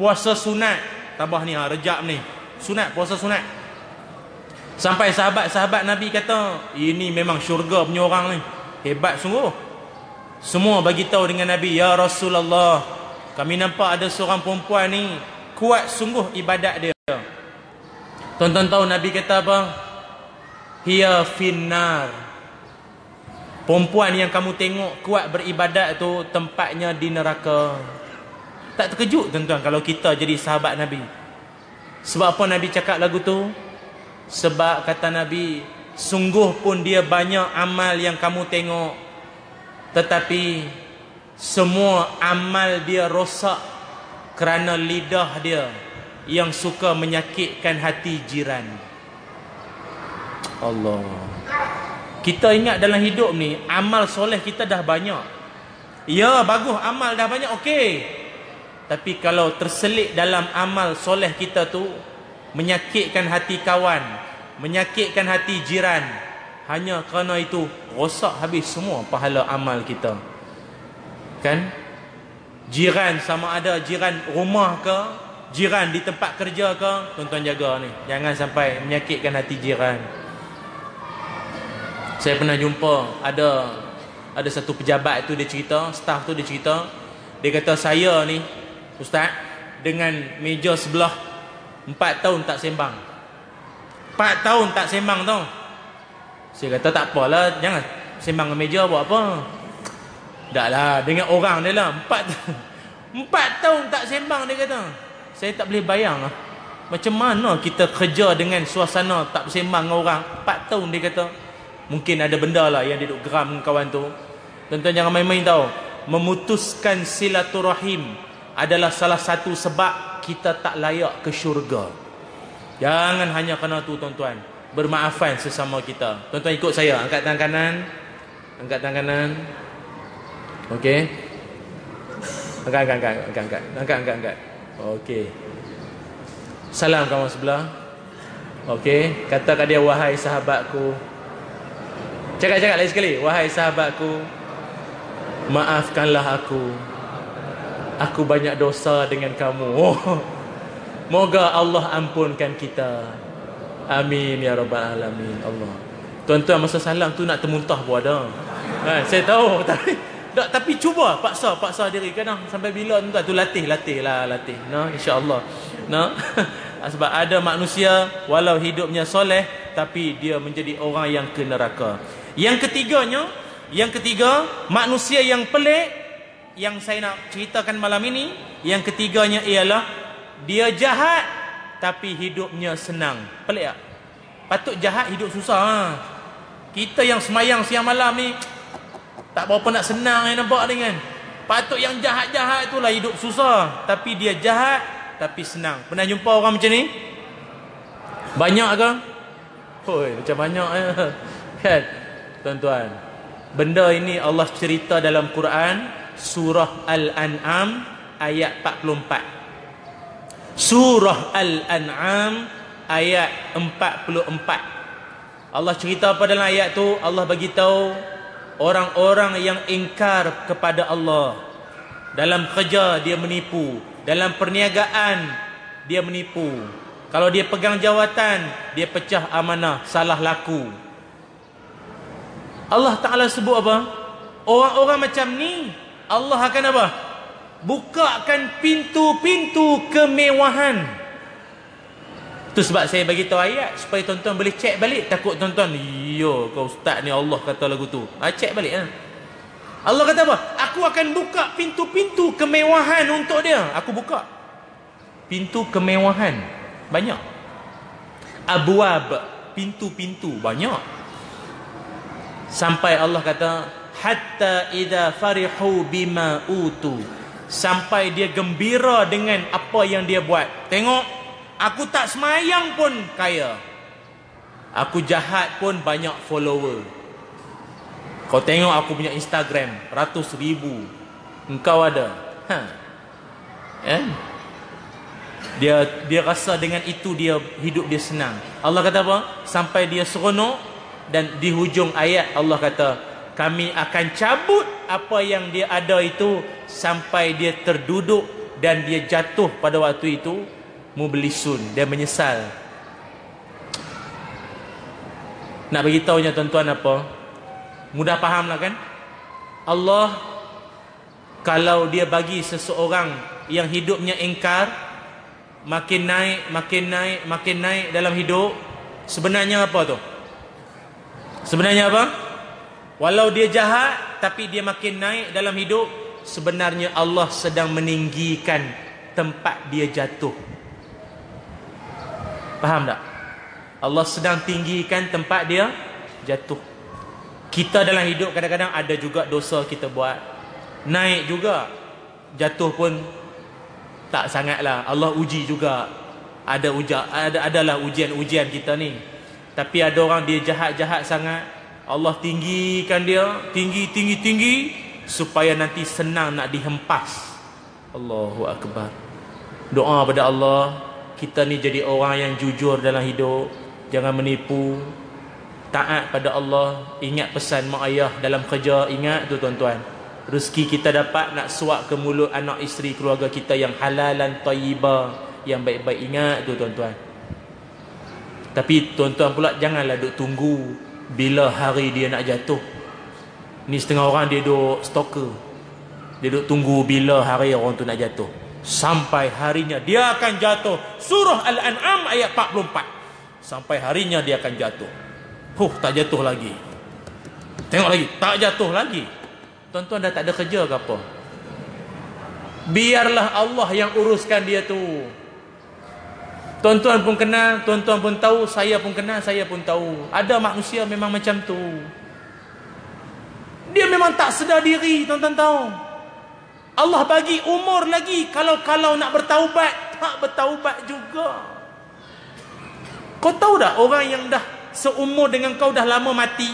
Puasa sunat Tambah ni ha, rejab ni. Sunat puasa sunat. Sampai sahabat-sahabat Nabi kata Ini memang syurga punya orang ni. Hebat sungguh. Semua bagi tahu dengan Nabi, "Ya Rasulullah, kami nampak ada seorang perempuan ni kuat sungguh ibadat dia." Tonton tahu Nabi kata apa? Hiya finnar. Perempuan yang kamu tengok kuat beribadat tu tempatnya di neraka. Tak terkejut tuan-tuan kalau kita jadi sahabat Nabi. Sebab apa Nabi cakap lagu tu? Sebab kata Nabi, sungguh pun dia banyak amal yang kamu tengok tetapi semua amal dia rosak kerana lidah dia yang suka menyakitkan hati jiran. Allah. Kita ingat dalam hidup ni amal soleh kita dah banyak. Ya, bagus amal dah banyak okey. Tapi kalau terselit dalam amal soleh kita tu menyakitkan hati kawan, menyakitkan hati jiran, hanya kerana itu rosak habis semua pahala amal kita. Kan? Jiran sama ada jiran rumah ke, jiran di tempat kerja ke, tuan-tuan jaga ni. Jangan sampai menyakitkan hati jiran. Saya pernah jumpa ada ada satu pejabat tu dia cerita, staff tu dia cerita, dia kata saya ni ustaz dengan meja sebelah 4 tahun tak sembang. 4 tahun tak sembang tau. Saya kata tak apalah, jangan sembang dengan meja buat apa. Taklah dengan orang dia lah 4 4 [LAUGHS] tahun tak sembang dia kata. Saya tak boleh bayang lah. Macam mana kita kerja dengan suasana tak sembang dengan orang 4 tahun dia kata. Mungkin ada benda lah yang dia duduk geram dengan kawan tu. Tuan-tuan jangan main-main tau. Memutuskan silaturahim adalah salah satu sebab kita tak layak ke syurga. Jangan hanya kerana tu tuan-tuan. Bermaafan sesama kita. Tuan-tuan ikut saya. Angkat tangan kanan. Angkat tangan kanan. Okey. Angkat, angkat, angkat, angkat, angkat. Angkat, angkat, angkat. Okey. Salam kawan sebelah. Okey. Kata kat dia, wahai sahabatku. Cakap-cakap lagi sekali. Wahai sahabatku. Maafkanlah aku. Aku banyak dosa dengan kamu. [LAUGHS] Oh. Moga Allah ampunkan kita. Amin ya rabbal alamin. Allah. Tuan-tuan masa salam tu nak termuntah pun ada. Ha, saya tahu [LAUGHS] tapi tak, tapi cuba paksa paksa diri kadang sampai bila tuan tu latih latih lah latih. No insya-Allah. No. [LAUGHS] Sebab ada manusia walau hidupnya soleh tapi dia menjadi orang yang ke neraka. Yang ketiganya, yang ketiga, manusia yang pelik yang saya nak ceritakan malam ini, yang ketiganya ialah dia jahat tapi hidupnya senang. Pelik tak? Patut jahat hidup susah. Ha? Kita yang semayang siang malam ni tak berapa nak senang yang nampak ni kan. Patut yang jahat-jahat itulah hidup susah, tapi dia jahat tapi senang. Pernah jumpa orang macam ni? Banyak ke? Hoi, macam banyak ya. [LAUGHS] Kan? tuan-tuan. Benda ini Allah cerita dalam Quran surah Al-An'am ayat 44. Surah Al-An'am ayat 44. Allah cerita pada dalam ayat tu Allah bagi tahu orang-orang yang ingkar kepada Allah. Dalam kerja dia menipu, dalam perniagaan dia menipu. Kalau dia pegang jawatan, dia pecah amanah, salah laku. Allah Ta'ala sebut apa? Orang-orang macam ni Allah akan apa? Bukakan pintu-pintu kemewahan Itu sebab saya bagi tahu ayat Supaya tuan-tuan boleh cek balik. Takut tuan-tuan Yo kau ustaz ni Allah kata lagu tu. Ha, Cek balik ha? Allah kata apa? Aku akan buka pintu-pintu kemewahan untuk dia. Aku buka. Pintu kemewahan. Banyak. Abuab Pintu-pintu. Banyak. Sampai Allah kata hatta idza farihu bima utu. Sampai dia gembira dengan apa yang dia buat. Tengok aku tak semayang pun kaya. Aku jahat pun banyak follower. Kau tengok aku punya Instagram ratus ribu. Engkau ada? Ha. Eh dia dia rasa dengan itu dia hidup dia senang. Allah kata apa? Sampai dia seronok dan di hujung ayat Allah kata kami akan cabut apa yang dia ada itu sampai dia terduduk dan dia jatuh pada waktu itu mublisun dia menyesal. Nak bagi tahunya tuan-tuan apa? Mudah faham lah kan? Allah kalau dia bagi seseorang yang hidupnya ingkar makin naik makin naik makin naik dalam hidup sebenarnya apa tu? Sebenarnya apa? Walau dia jahat tapi dia makin naik dalam hidup, sebenarnya Allah sedang meninggikan tempat dia jatuh. Faham tak? Allah sedang tinggikan tempat dia jatuh. Kita dalam hidup kadang-kadang ada juga dosa kita buat. Naik juga. Jatuh pun tak sangatlah. Allah uji juga. Ada uja, ada adalah ujian-ujian kita ni. Tapi ada orang dia jahat-jahat sangat. Allah tinggikan dia, tinggi tinggi tinggi supaya nanti senang nak dihempas. Allahu akbar. Doa pada Allah, kita ni jadi orang yang jujur dalam hidup, jangan menipu. Taat pada Allah, ingat pesan mak ayah dalam kerja, ingat tu tuan-tuan. Rezeki kita dapat nak suap ke mulut anak isteri keluarga kita yang halalan tayyibah, yang baik-baik ingat tu tuan-tuan. Tapi tuan-tuan pula janganlah duk tunggu bila hari dia nak jatuh. Ni setengah orang dia duk stalker. Dia duk tunggu bila hari orang tu nak jatuh. Sampai harinya dia akan jatuh. Surah Al-An'am ayat 44. Sampai harinya dia akan jatuh. Huh, tak jatuh lagi. Tengok lagi, tak jatuh lagi. Tuan-tuan dah tak ada kerja ke apa? Biarlah Allah yang uruskan dia tu. Tuan-tuan pun kenal, tuan-tuan pun tahu, saya pun kenal, saya pun tahu. Ada manusia memang macam tu. Dia memang tak sedar diri, tuan-tuan tahu. Allah bagi umur lagi kalau kalau nak bertaubat, tak bertaubat juga. Kau tahu tak orang yang dah seumur dengan kau dah lama mati?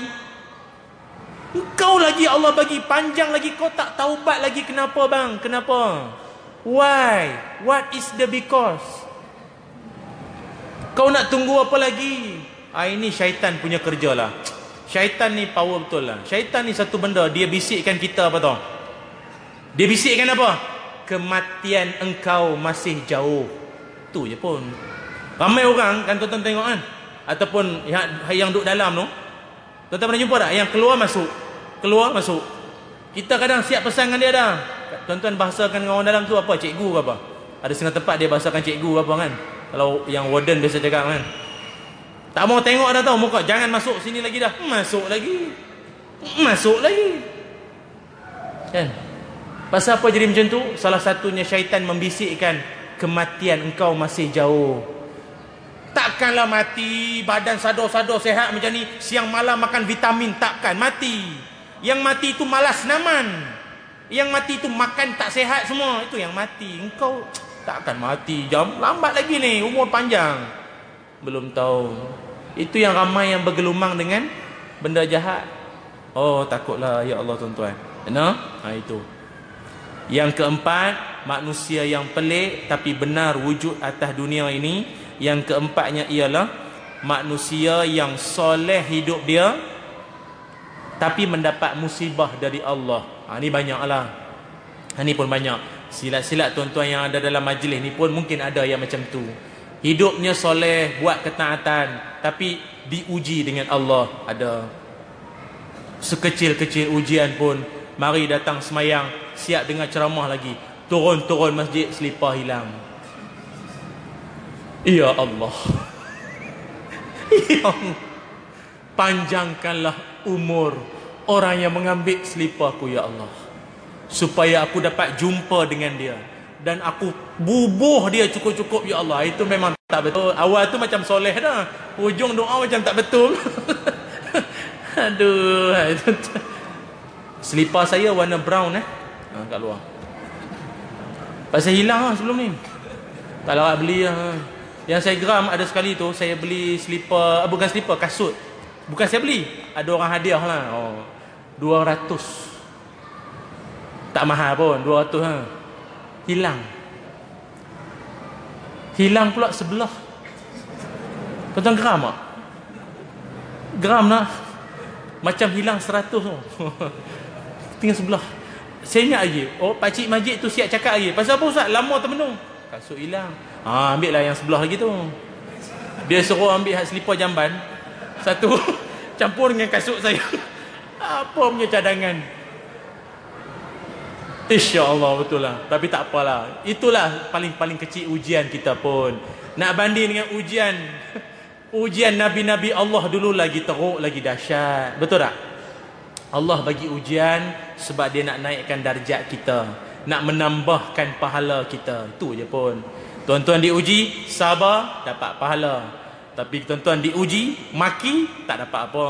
Kau lagi Allah bagi panjang lagi kau tak taubat lagi kenapa bang? Kenapa? Why? What is the because? Kau nak tunggu apa lagi? Ah ini syaitan punya kerja lah. Syaitan ni power betul lah. Syaitan ni satu benda dia bisikkan kita apa tau? Dia bisikkan apa? Kematian engkau masih jauh. Tu je pun. Ramai orang kan tuan-tuan tengok kan? Ataupun yang, yang duduk dalam tu. Tuan-tuan pernah jumpa tak? Yang keluar masuk. Keluar masuk. Kita kadang siap pesan dengan dia dah. Tuan-tuan bahasakan dengan orang dalam tu apa? Cikgu ke apa? Ada setengah tempat dia bahasakan cikgu ke apa kan? Kalau yang warden biasa cakap kan. Tak mau tengok dah tahu muka. Jangan masuk sini lagi dah. Masuk lagi. Masuk lagi. Kan? Pasal apa jadi macam tu? Salah satunya syaitan membisikkan kematian engkau masih jauh. Takkanlah mati badan sadar-sadar sehat macam ni siang malam makan vitamin takkan mati. Yang mati itu malas naman. Yang mati itu makan tak sehat semua itu yang mati. Engkau tak akan mati jam lambat lagi ni umur panjang belum tahu itu yang ramai yang bergelumang dengan benda jahat oh takutlah ya Allah tuan-tuan no? ha, itu yang keempat manusia yang pelik tapi benar wujud atas dunia ini yang keempatnya ialah manusia yang soleh hidup dia tapi mendapat musibah dari Allah ha, ini banyaklah ha, ini pun banyak Silat-silat tuan-tuan yang ada dalam majlis ni pun mungkin ada yang macam tu. Hidupnya soleh, buat ketaatan. Tapi diuji dengan Allah. Ada sekecil-kecil ujian pun. Mari datang semayang. Siap dengar ceramah lagi. Turun-turun masjid, selipar hilang. Ya Allah. Ya. Panjangkanlah umur orang yang mengambil seliparku, Ya Allah supaya aku dapat jumpa dengan dia dan aku bubuh dia cukup-cukup ya Allah itu memang tak betul awal tu macam soleh dah hujung doa macam tak betul [LAUGHS] aduh [LAUGHS] selipar saya warna brown eh ha, kat luar. Pasal hilang lah sebelum ni. Tak lawat beli lah yang saya geram ada sekali tu saya beli selipar ah, bukan selipar kasut. Bukan saya beli ada orang hadiah lah. Oh, 200 tak mahal pun 200 ha. Hilang. Hilang pula sebelah. Tuan-tuan geram tak? Geram nak. Macam hilang 100 tu. [LAUGHS] Tinggal sebelah Saya ingat lagi Oh pakcik majid tu siap cakap lagi Pasal apa Ustaz? Lama termenung Kasut hilang. Ha, Ambil lah yang sebelah lagi tu. Dia suruh ambil hak selipar jamban. Satu [LAUGHS] Campur dengan kasut saya. [LAUGHS] Apa punya cadangan? InsyaAllah betul lah. Tapi tak apalah Itulah paling-paling kecil ujian kita pun. Nak banding dengan ujian. [LAUGHS] Ujian Nabi-Nabi Allah dulu lagi teruk Lagi dahsyat. Betul tak? Allah bagi ujian Sebab dia nak naikkan darjat kita Nak menambahkan pahala kita. Itu je pun. Tuan-tuan diuji Sabar Dapat pahala. Tapi tuan-tuan diuji Maki Tak dapat apa.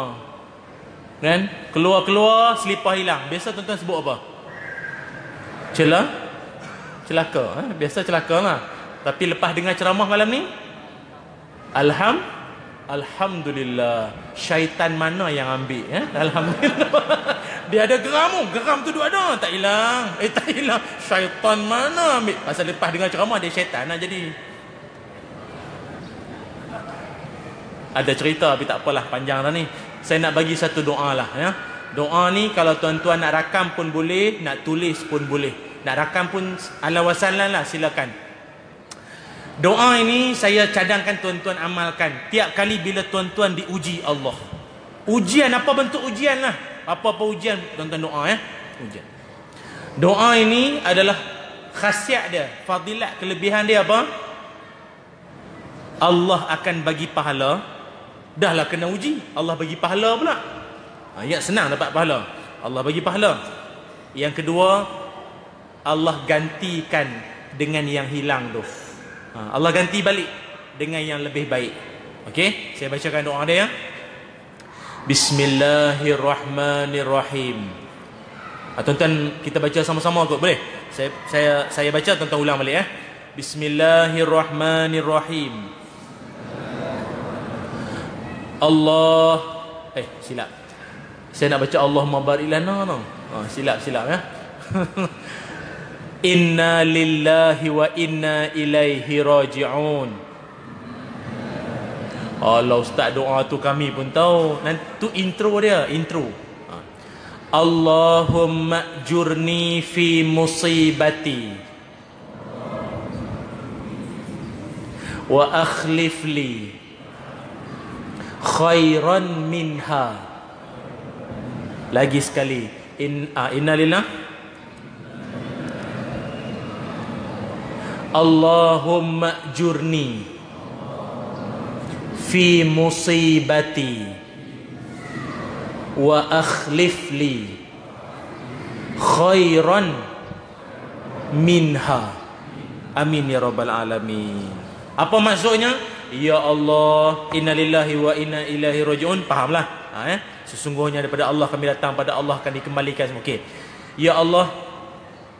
Kan? Keluar-keluar Selipar hilang. Biasa tuan-tuan sebut apa? Celah Celaka ha? Biasa celaka lah. Tapi lepas dengar ceramah malam ni Alham Alhamdulillah. Syaitan mana yang ambil ya? Alhamdulillah. [LAUGHS] Dia ada geram tu Geram tu dua ada Tak hilang. Eh tak hilang. Syaitan mana ambil? Pasal lepas dengar ceramah Dia syaitan lah jadi. Ada cerita tapi tak apalah Panjang dah ni. Saya nak bagi satu doa lah ya. Doa ni kalau tuan-tuan nak rakam pun boleh Nak tulis pun boleh. Nak rakam pun Ala wasalan lah silakan Doa ini saya cadangkan tuan-tuan amalkan tiap kali bila tuan-tuan diuji Allah. Ujian apa bentuk ujian lah. Apa-apa ujian tuan-tuan doa ya. Ujian. Doa ini adalah khasiat dia, fadilat kelebihan dia apa? Allah akan bagi pahala. Dahlah kena uji, Allah bagi pahala pula. Ha, ya senang dapat pahala. Allah bagi pahala. Yang kedua, Allah gantikan dengan yang hilang tu. Ha, Allah ganti balik dengan yang lebih baik. Okey, saya bacakan doa dia ya. Bismillahirrahmanirrahim. Ha, tuan-tuan kita baca sama-sama kot boleh? Saya saya saya baca tuan-tuan ulang balik ya. Bismillahirrahmanirrahim. Allah eh silap. Saya nak baca Allah mabarik lana tau. Ha, silap silap ya. [LAUGHS] Inna lillahi wa inna ilaihi raji'un. Allah ustaz doa tu kami pun tahu. Nanti tu intro dia, intro. Ha. Allahumma jurni fi musibati. Wa akhlif li khairan minha. Lagi sekali. In, uh, inna lillahi Allahumma jurni fi musibati wa akhlif li khairan minha. Amin ya rabbal alamin. Apa maksudnya? Ya Allah innalillahi wa inna ilaihi rajiun. Fahamlah. Ha, eh? sesungguhnya daripada Allah kami datang pada Allah akan dikembalikan okey. Ya Allah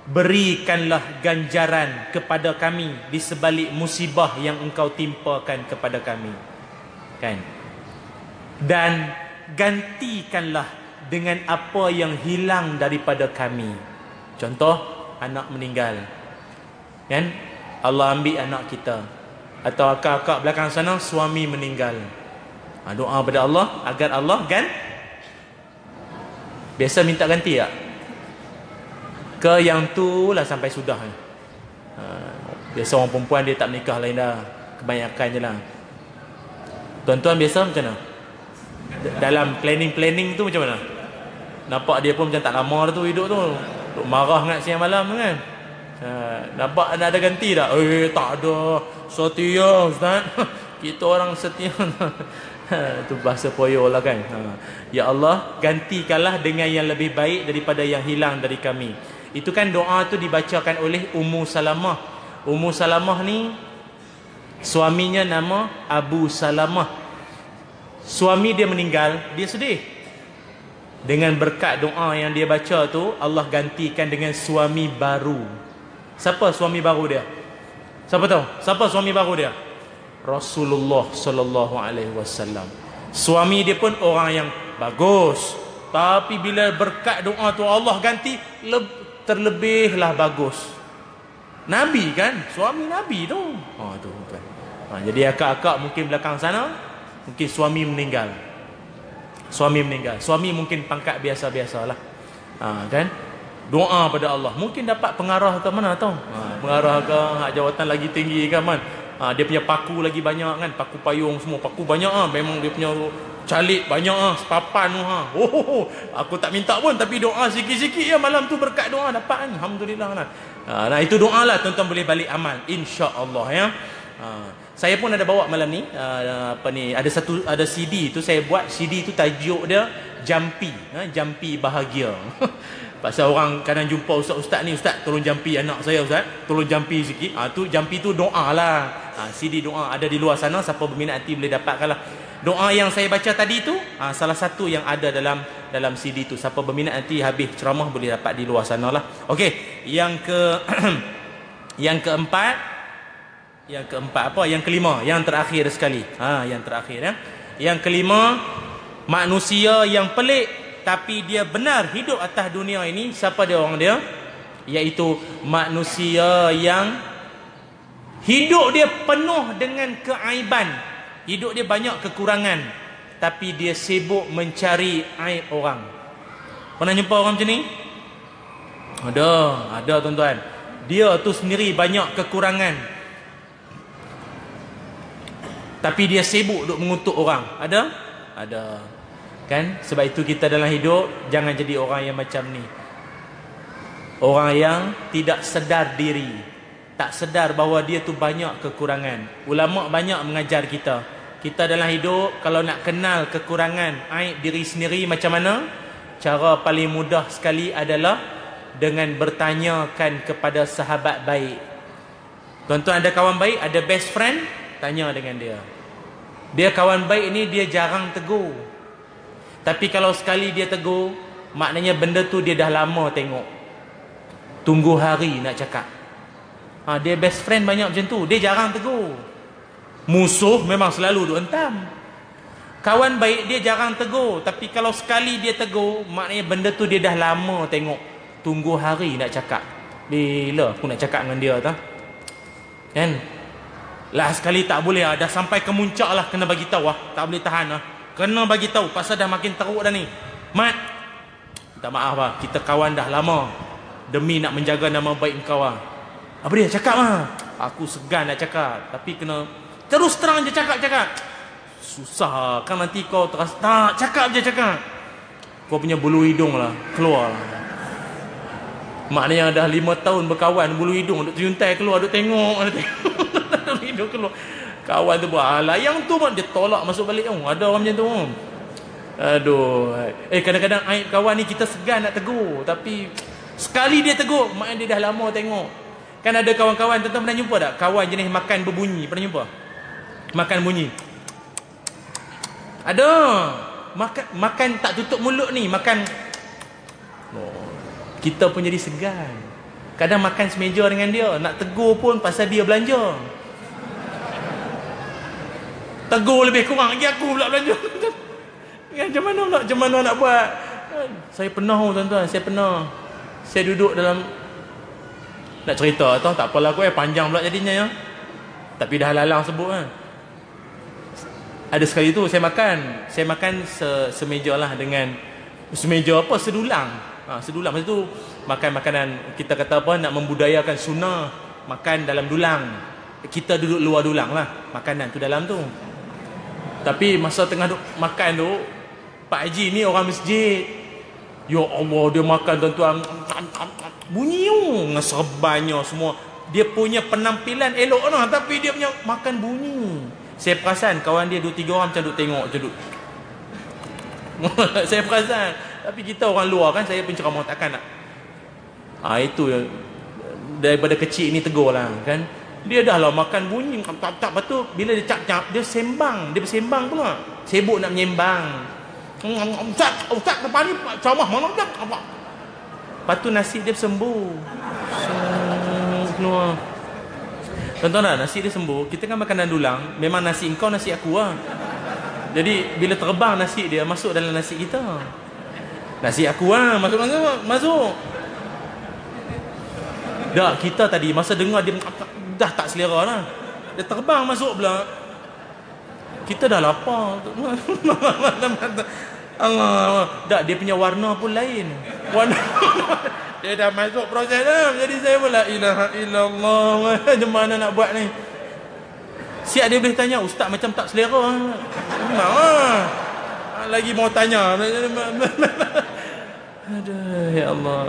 berikanlah ganjaran kepada kami di sebalik musibah yang engkau timpakan kepada kami. Kan? Dan gantikanlah dengan apa yang hilang daripada kami. Contoh anak meninggal. Kan? Allah ambil anak kita. Atau akak-akak belakang sana suami meninggal. Ha, doa pada Allah agar Allah kan biasa minta ganti tak ke yang tu lah sampai sudah. Ha, biasa orang perempuan dia tak menikah lain dah. Kebanyakan je lah. Tuan-tuan biasa macam mana? Dalam planning-planning tu macam mana? Nampak dia pun macam tak lama tu hidup tu. Duk marah nak siang malam kan? Ha, nampak ada, ada ganti tak? Eh tak ada. Setia ustaz. [LAUGHS] Kita orang setia. [LAUGHS] Tu bahasa poyo lah kan? Ha. Ya Allah gantikanlah dengan yang lebih baik daripada yang hilang dari kami itu kan doa tu dibacakan oleh Ummu Salamah. Ummu Salamah ni suaminya nama Abu Salamah. Suami dia meninggal, dia sedih. Dengan berkat doa yang dia baca tu, Allah gantikan dengan suami baru. Siapa suami baru dia? Siapa tahu? Siapa suami baru dia? Rasulullah sallallahu alaihi wasallam. Suami dia pun orang yang bagus. Tapi bila berkat doa tu Allah ganti terlebihlah bagus. Nabi kan? Suami Nabi tu. Ha tu tuan. Ha, jadi akak-akak mungkin belakang sana mungkin suami meninggal. Suami meninggal. Suami mungkin pangkat biasa-biasalah. Ha kan? Doa pada Allah. Mungkin dapat pengarah ke mana tahu? Ha, pengarah ke jawatan lagi tinggi kan man? Ha, dia punya paku lagi banyak kan? Paku payung semua paku banyak ah. Memang dia punya calik banyak ah sepapan tu ha. Oh, aku tak minta pun tapi doa sikit-sikit ya malam tu berkat doa dapat kan. Alhamdulillah nah. Ha, nah itu doa lah tuan-tuan boleh balik amal insya-Allah ya. Ha, saya pun ada bawa malam ni uh, apa ni ada satu ada CD tu saya buat CD tu tajuk dia Jampi ha, Jampi bahagia. [LAUGHS] Pasal orang kadang jumpa ustaz-ustaz ni ustaz tolong jampi anak saya ustaz tolong jampi sikit. Ha, tu jampi tu doa lah. Ha, CD doa ada di luar sana siapa berminat nanti boleh dapatkan lah doa yang saya baca tadi tu ha, salah satu yang ada dalam dalam CD tu. Siapa berminat nanti habis ceramah boleh dapat di luar sana lah. Okey yang ke [CLEARS THROAT] yang keempat yang keempat apa? Yang kelima yang terakhir sekali. Ha yang terakhir ya Yang kelima, manusia yang pelik tapi dia benar hidup atas dunia ini, siapa dia orang dia? Iaitu manusia yang hidup dia penuh dengan keaiban. Hidup dia banyak kekurangan, tapi dia sibuk mencari aib orang. Pernah jumpa orang macam ni? Ada, ada tuan-tuan. Dia tu sendiri banyak kekurangan. Tapi dia sibuk duk mengutuk orang. Ada? Ada. Kan? Sebab itu kita dalam hidup jangan jadi orang yang macam ni. Orang yang tidak sedar diri. Tak sedar bahawa dia tu banyak kekurangan. Ulama banyak mengajar kita. Kita dalam hidup kalau nak kenal kekurangan aib diri sendiri macam mana? Cara paling mudah sekali adalah dengan bertanyakan kepada sahabat baik. Tuan-tuan ada kawan baik, ada best friend, tanya dengan dia. Dia kawan baik ni dia jarang tegur. Tapi kalau sekali dia tegur, maknanya benda tu dia dah lama tengok. Tunggu hari nak cakap. Ha, dia best friend banyak macam tu, dia jarang tegur. Musuh memang selalu duk entam. Kawan baik dia jarang tegur, tapi kalau sekali dia tegur, maknanya benda tu dia dah lama tengok. Tunggu hari nak cakap. Bila aku nak cakap dengan dia tu? Kan? Lah sekali tak boleh lah. Dah sampai ke muncak lah. Kena bagi tahu lah. Tak boleh tahan lah. Kena bagi tahu. Pasal dah makin teruk dah ni. Mat. Minta maaf lah. Kita kawan dah lama. Demi nak menjaga nama baik kau lah. Apa dia? Cakap lah. Aku segan nak cakap. Tapi kena. Terus terang je cakap-cakap. Susah. Kan nanti kau terus. Tak. Cakap je cakap. Kau punya bulu hidung lah. Keluar lah. Maknanya dah lima tahun berkawan bulu hidung duk terjuntai keluar duk tengok [LAUGHS] duk tengok hidung keluar. Kawan tu buat alah yang tu pun dia tolak masuk balik oh, ada orang macam tu. Aduh. Eh kadang-kadang aib kawan ni kita segan nak tegur tapi sekali dia tegur maknanya dia dah lama tengok. Kan ada kawan-kawan tuan-tuan pernah jumpa tak? Kawan jenis makan berbunyi pernah jumpa? Makan bunyi. Ada. Makan makan tak tutup mulut ni, makan. Oh kita pun jadi segan. Kadang makan semeja dengan dia nak tegur pun pasal dia belanja. Tegur lebih kurang lagi aku pula belanja. [LAUGHS] Macam mana pula macam mana nak buat? Saya pernah tuan-tuan saya pernah saya duduk dalam nak cerita tau tak apalah aku eh panjang pula jadinya ya. Tapi dah lalang sebut kan ada sekali tu saya makan saya makan se semeja lah dengan semeja apa sedulang. Ha, sedulang. Masa tu makan makanan kita kata apa nak membudayakan sunnah makan dalam dulang. Kita duduk luar dulang lah makanan tu dalam tu. Tapi masa tengah duk makan tu Pak Haji ni orang masjid. Ya Allah dia makan tuan-tuan. Bunyi tu Ngeserbannya semua. Dia punya penampilan elok lah Tapi dia punya makan bunyi Saya perasan kawan dia dua tiga orang macam duk tengok macam duk [LAUGHS] Saya perasan tapi kita orang luar kan saya penceramah takkan nak. Ha, itu daripada kecil ni tegur lah kan. Dia dah lah makan bunyi tak tak betul bila dia cap-cap dia sembang, dia bersembang pula. Sibuk nak menyembang. Ustaz, ustaz depan ni ceramah mana ustaz? Apa? Lepas tu nasi dia sembuh. Semua. Contoh lah, nasi dia sembuh. Kita kan makanan dulang. Memang nasi engkau, nasi aku lah. Jadi, bila terbang nasi dia, masuk dalam nasi kita. Nasi aku ah masuk masuk masuk. Dah kita tadi masa dengar dia dah tak selera lah. Dia terbang masuk pula. Kita dah lapar. [LAUGHS] Allah, dah dia punya warna pun lain. Warna [LAUGHS] dia dah masuk proses dah. Jadi saya pula ilaha illallah. [LAUGHS] Macam mana nak buat ni? Siap dia boleh tanya, ustaz macam tak selera. Memang ah lagi mau tanya. [LAUGHS] Aduh, ya Allah.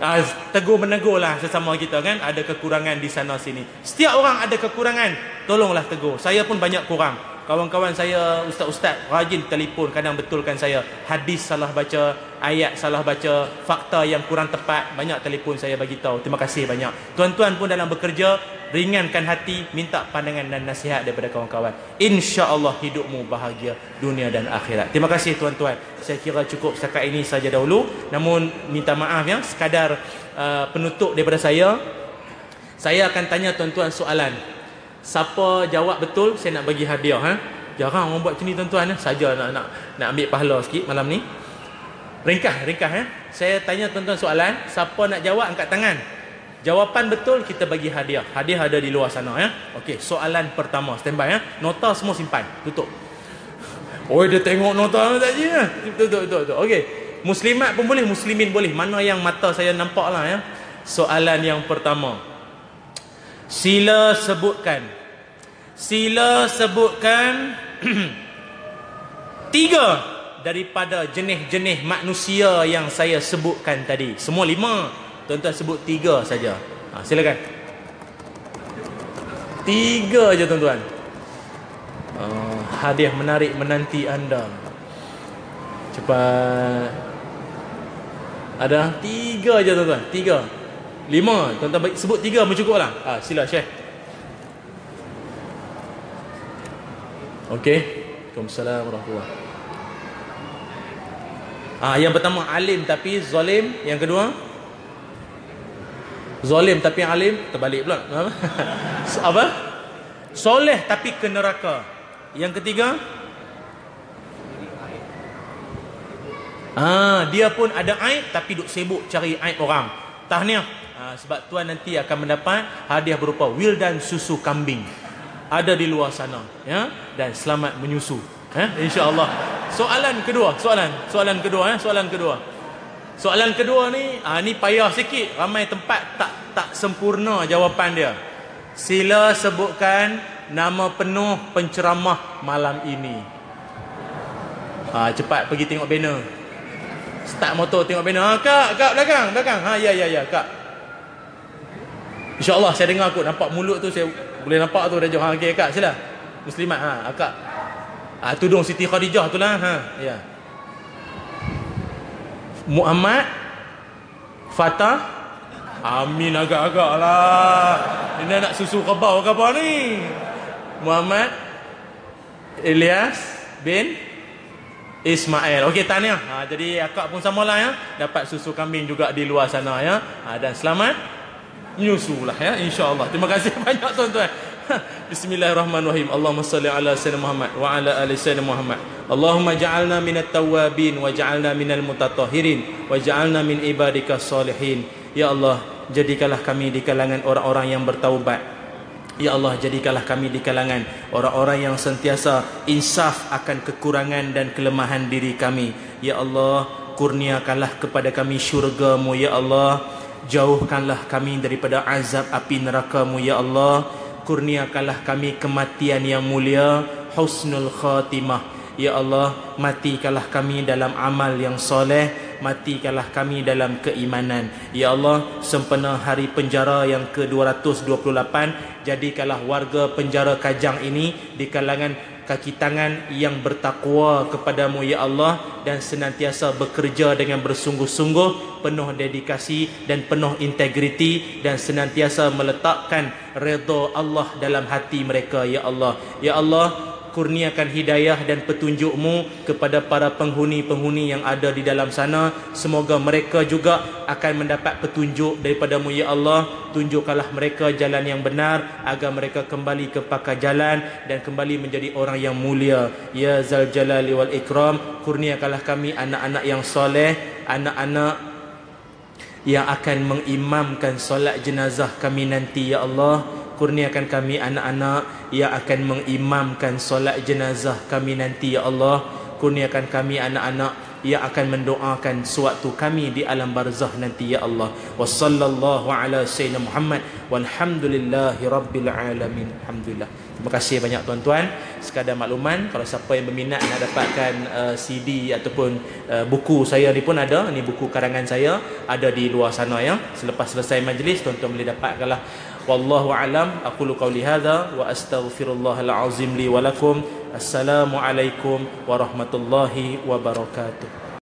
Ah, tegur menegur lah sesama kita kan. Ada kekurangan di sana sini. Setiap orang ada kekurangan. Tolonglah tegur. Saya pun banyak kurang. Kawan-kawan saya, ustaz-ustaz, rajin telefon kadang betulkan saya. Hadis salah baca, ayat salah baca, fakta yang kurang tepat. Banyak telefon saya bagi tahu. Terima kasih banyak. Tuan-tuan pun dalam bekerja, ringankan hati, minta pandangan dan nasihat daripada kawan-kawan. Insya-Allah hidupmu bahagia dunia dan akhirat. Terima kasih tuan-tuan. Saya kira cukup setakat ini saja dahulu. Namun minta maaf ya, sekadar uh, penutup daripada saya. Saya akan tanya tuan-tuan soalan. Siapa jawab betul, saya nak bagi hadiah ha. Jarang orang buat macam ni tuan-tuan. Eh. Saja nak, nak nak ambil pahala sikit malam ni. Ringkas, ringkas. Eh. Saya tanya tuan-tuan soalan. Siapa nak jawab, angkat tangan. Jawapan betul, kita bagi hadiah. Hadiah ada di luar sana. Ya. Okey, soalan pertama. Standby. Ya. Nota semua simpan. Tutup. Oh, dia tengok nota tadi. Ya. Tutup, tutup, tutup. Okey. Muslimat pun boleh, muslimin boleh. Mana yang mata saya nampak lah. Ya. Soalan yang pertama. Sila sebutkan. Sila sebutkan [CLEARS THROAT] tiga daripada jenis-jenis manusia yang saya sebutkan tadi. Semua lima. Tuan-tuan sebut tiga saja. Ha, silakan. Tiga je tuan-tuan. Uh, hadiah menarik menanti anda. Cepat. Ada tiga je tuan-tuan. Tiga. Lima. Tuan-tuan sebut tiga pun cukup lah. Ha, sila Syekh. Okey. Waalaikumsalam Ah, yang pertama alim tapi zalim, yang kedua zalim tapi alim, terbalik pula. [LAUGHS] Apa? Soleh tapi ke neraka. Yang ketiga Ah, dia pun ada aib tapi duk sibuk cari aib orang. Tahniah. Ha, sebab tuan nanti akan mendapat hadiah berupa wildan susu kambing. Ada di luar sana, ya. Dan selamat menyusu. Eh, insya-Allah. Soalan kedua, soalan, soalan kedua, eh, soalan kedua. Soalan kedua ni, ah ni payah sikit. Ramai tempat tak tak sempurna jawapan dia. Sila sebutkan nama penuh penceramah malam ini. Ha, cepat pergi tengok banner. Start motor tengok banner. Ha, kak, kak belakang, belakang. Ha, ya, ya, ya, kak. InsyaAllah saya dengar aku nampak mulut tu saya boleh nampak tu dah jauh. Ha, okay, kak sila. Muslimat ha, akak. Ha, tudung Siti Khadijah tu lah. Ha, ya. Muhammad Fatah Amin agak-agak lah. Ini nak susu kebau ke apa ni? Muhammad Ilyas bin Ismail. Okey, tanya. Ha, jadi akak pun samalah ya. Dapat susu kambing juga di luar sana ya. Ha, dan selamat nyusulah ya insyaallah. Terima kasih [LAUGHS] banyak tuan-tuan. Bismillahirrahmanirrahim. Allahumma salli ala sayyidina Muhammad wa ala ali sayyidina Muhammad. Allahumma ja'alna minat tawabin wa ja'alna minal mutatahhirin wa ja'alna min ibadika salihin. Ya Allah jadikanlah kami di kalangan orang-orang yang bertaubat. Ya Allah jadikanlah kami di kalangan orang-orang yang sentiasa insaf akan kekurangan dan kelemahan diri kami. Ya Allah kurniakanlah kepada kami syurgamu Ya Allah Jauhkanlah kami daripada azab api neraka-Mu ya Allah. Kurniakanlah kami kematian yang mulia, husnul khatimah. Ya Allah, matikanlah kami dalam amal yang soleh, matikanlah kami dalam keimanan. Ya Allah, sempena hari penjara yang ke-228, jadikanlah warga penjara Kajang ini di kalangan kaki tangan yang bertakwa kepadamu ya Allah dan senantiasa bekerja dengan bersungguh-sungguh penuh dedikasi dan penuh integriti dan senantiasa meletakkan redha Allah dalam hati mereka ya Allah. Ya Allah kurniakan hidayah dan petunjukmu kepada para penghuni-penghuni yang ada di dalam sana. Semoga mereka juga akan mendapat petunjuk daripadamu ya Allah. Tunjukkanlah mereka jalan yang benar agar mereka kembali ke pakar jalan dan kembali menjadi orang yang mulia. Ya zal jalali wal ikram kurniakanlah kami anak-anak yang soleh anak-anak yang akan mengimamkan solat jenazah kami nanti ya Allah kurniakan kami anak-anak. Yang akan mengimamkan solat jenazah kami nanti ya Allah. Kurniakan kami anak-anak. Yang akan mendoakan sewaktu kami di alam barzah nanti ya Allah. Wa sallallahu ala sayyidina Muhammad. Walhamdulillahi rabbil alamin. Alhamdulillah. Terima kasih banyak tuan-tuan. Sekadar makluman kalau siapa yang berminat nak dapatkan uh, CD ataupun uh, buku saya ni pun ada. Ni buku karangan saya. Ada di luar sana ya. Selepas selesai majlis tuan-tuan boleh dapatkanlah wallahu alam. Aqulu qawli hadha wa astaghfirullahal azim li wa lakum. Assalamu alaikum warahmatullahi wabarakatuh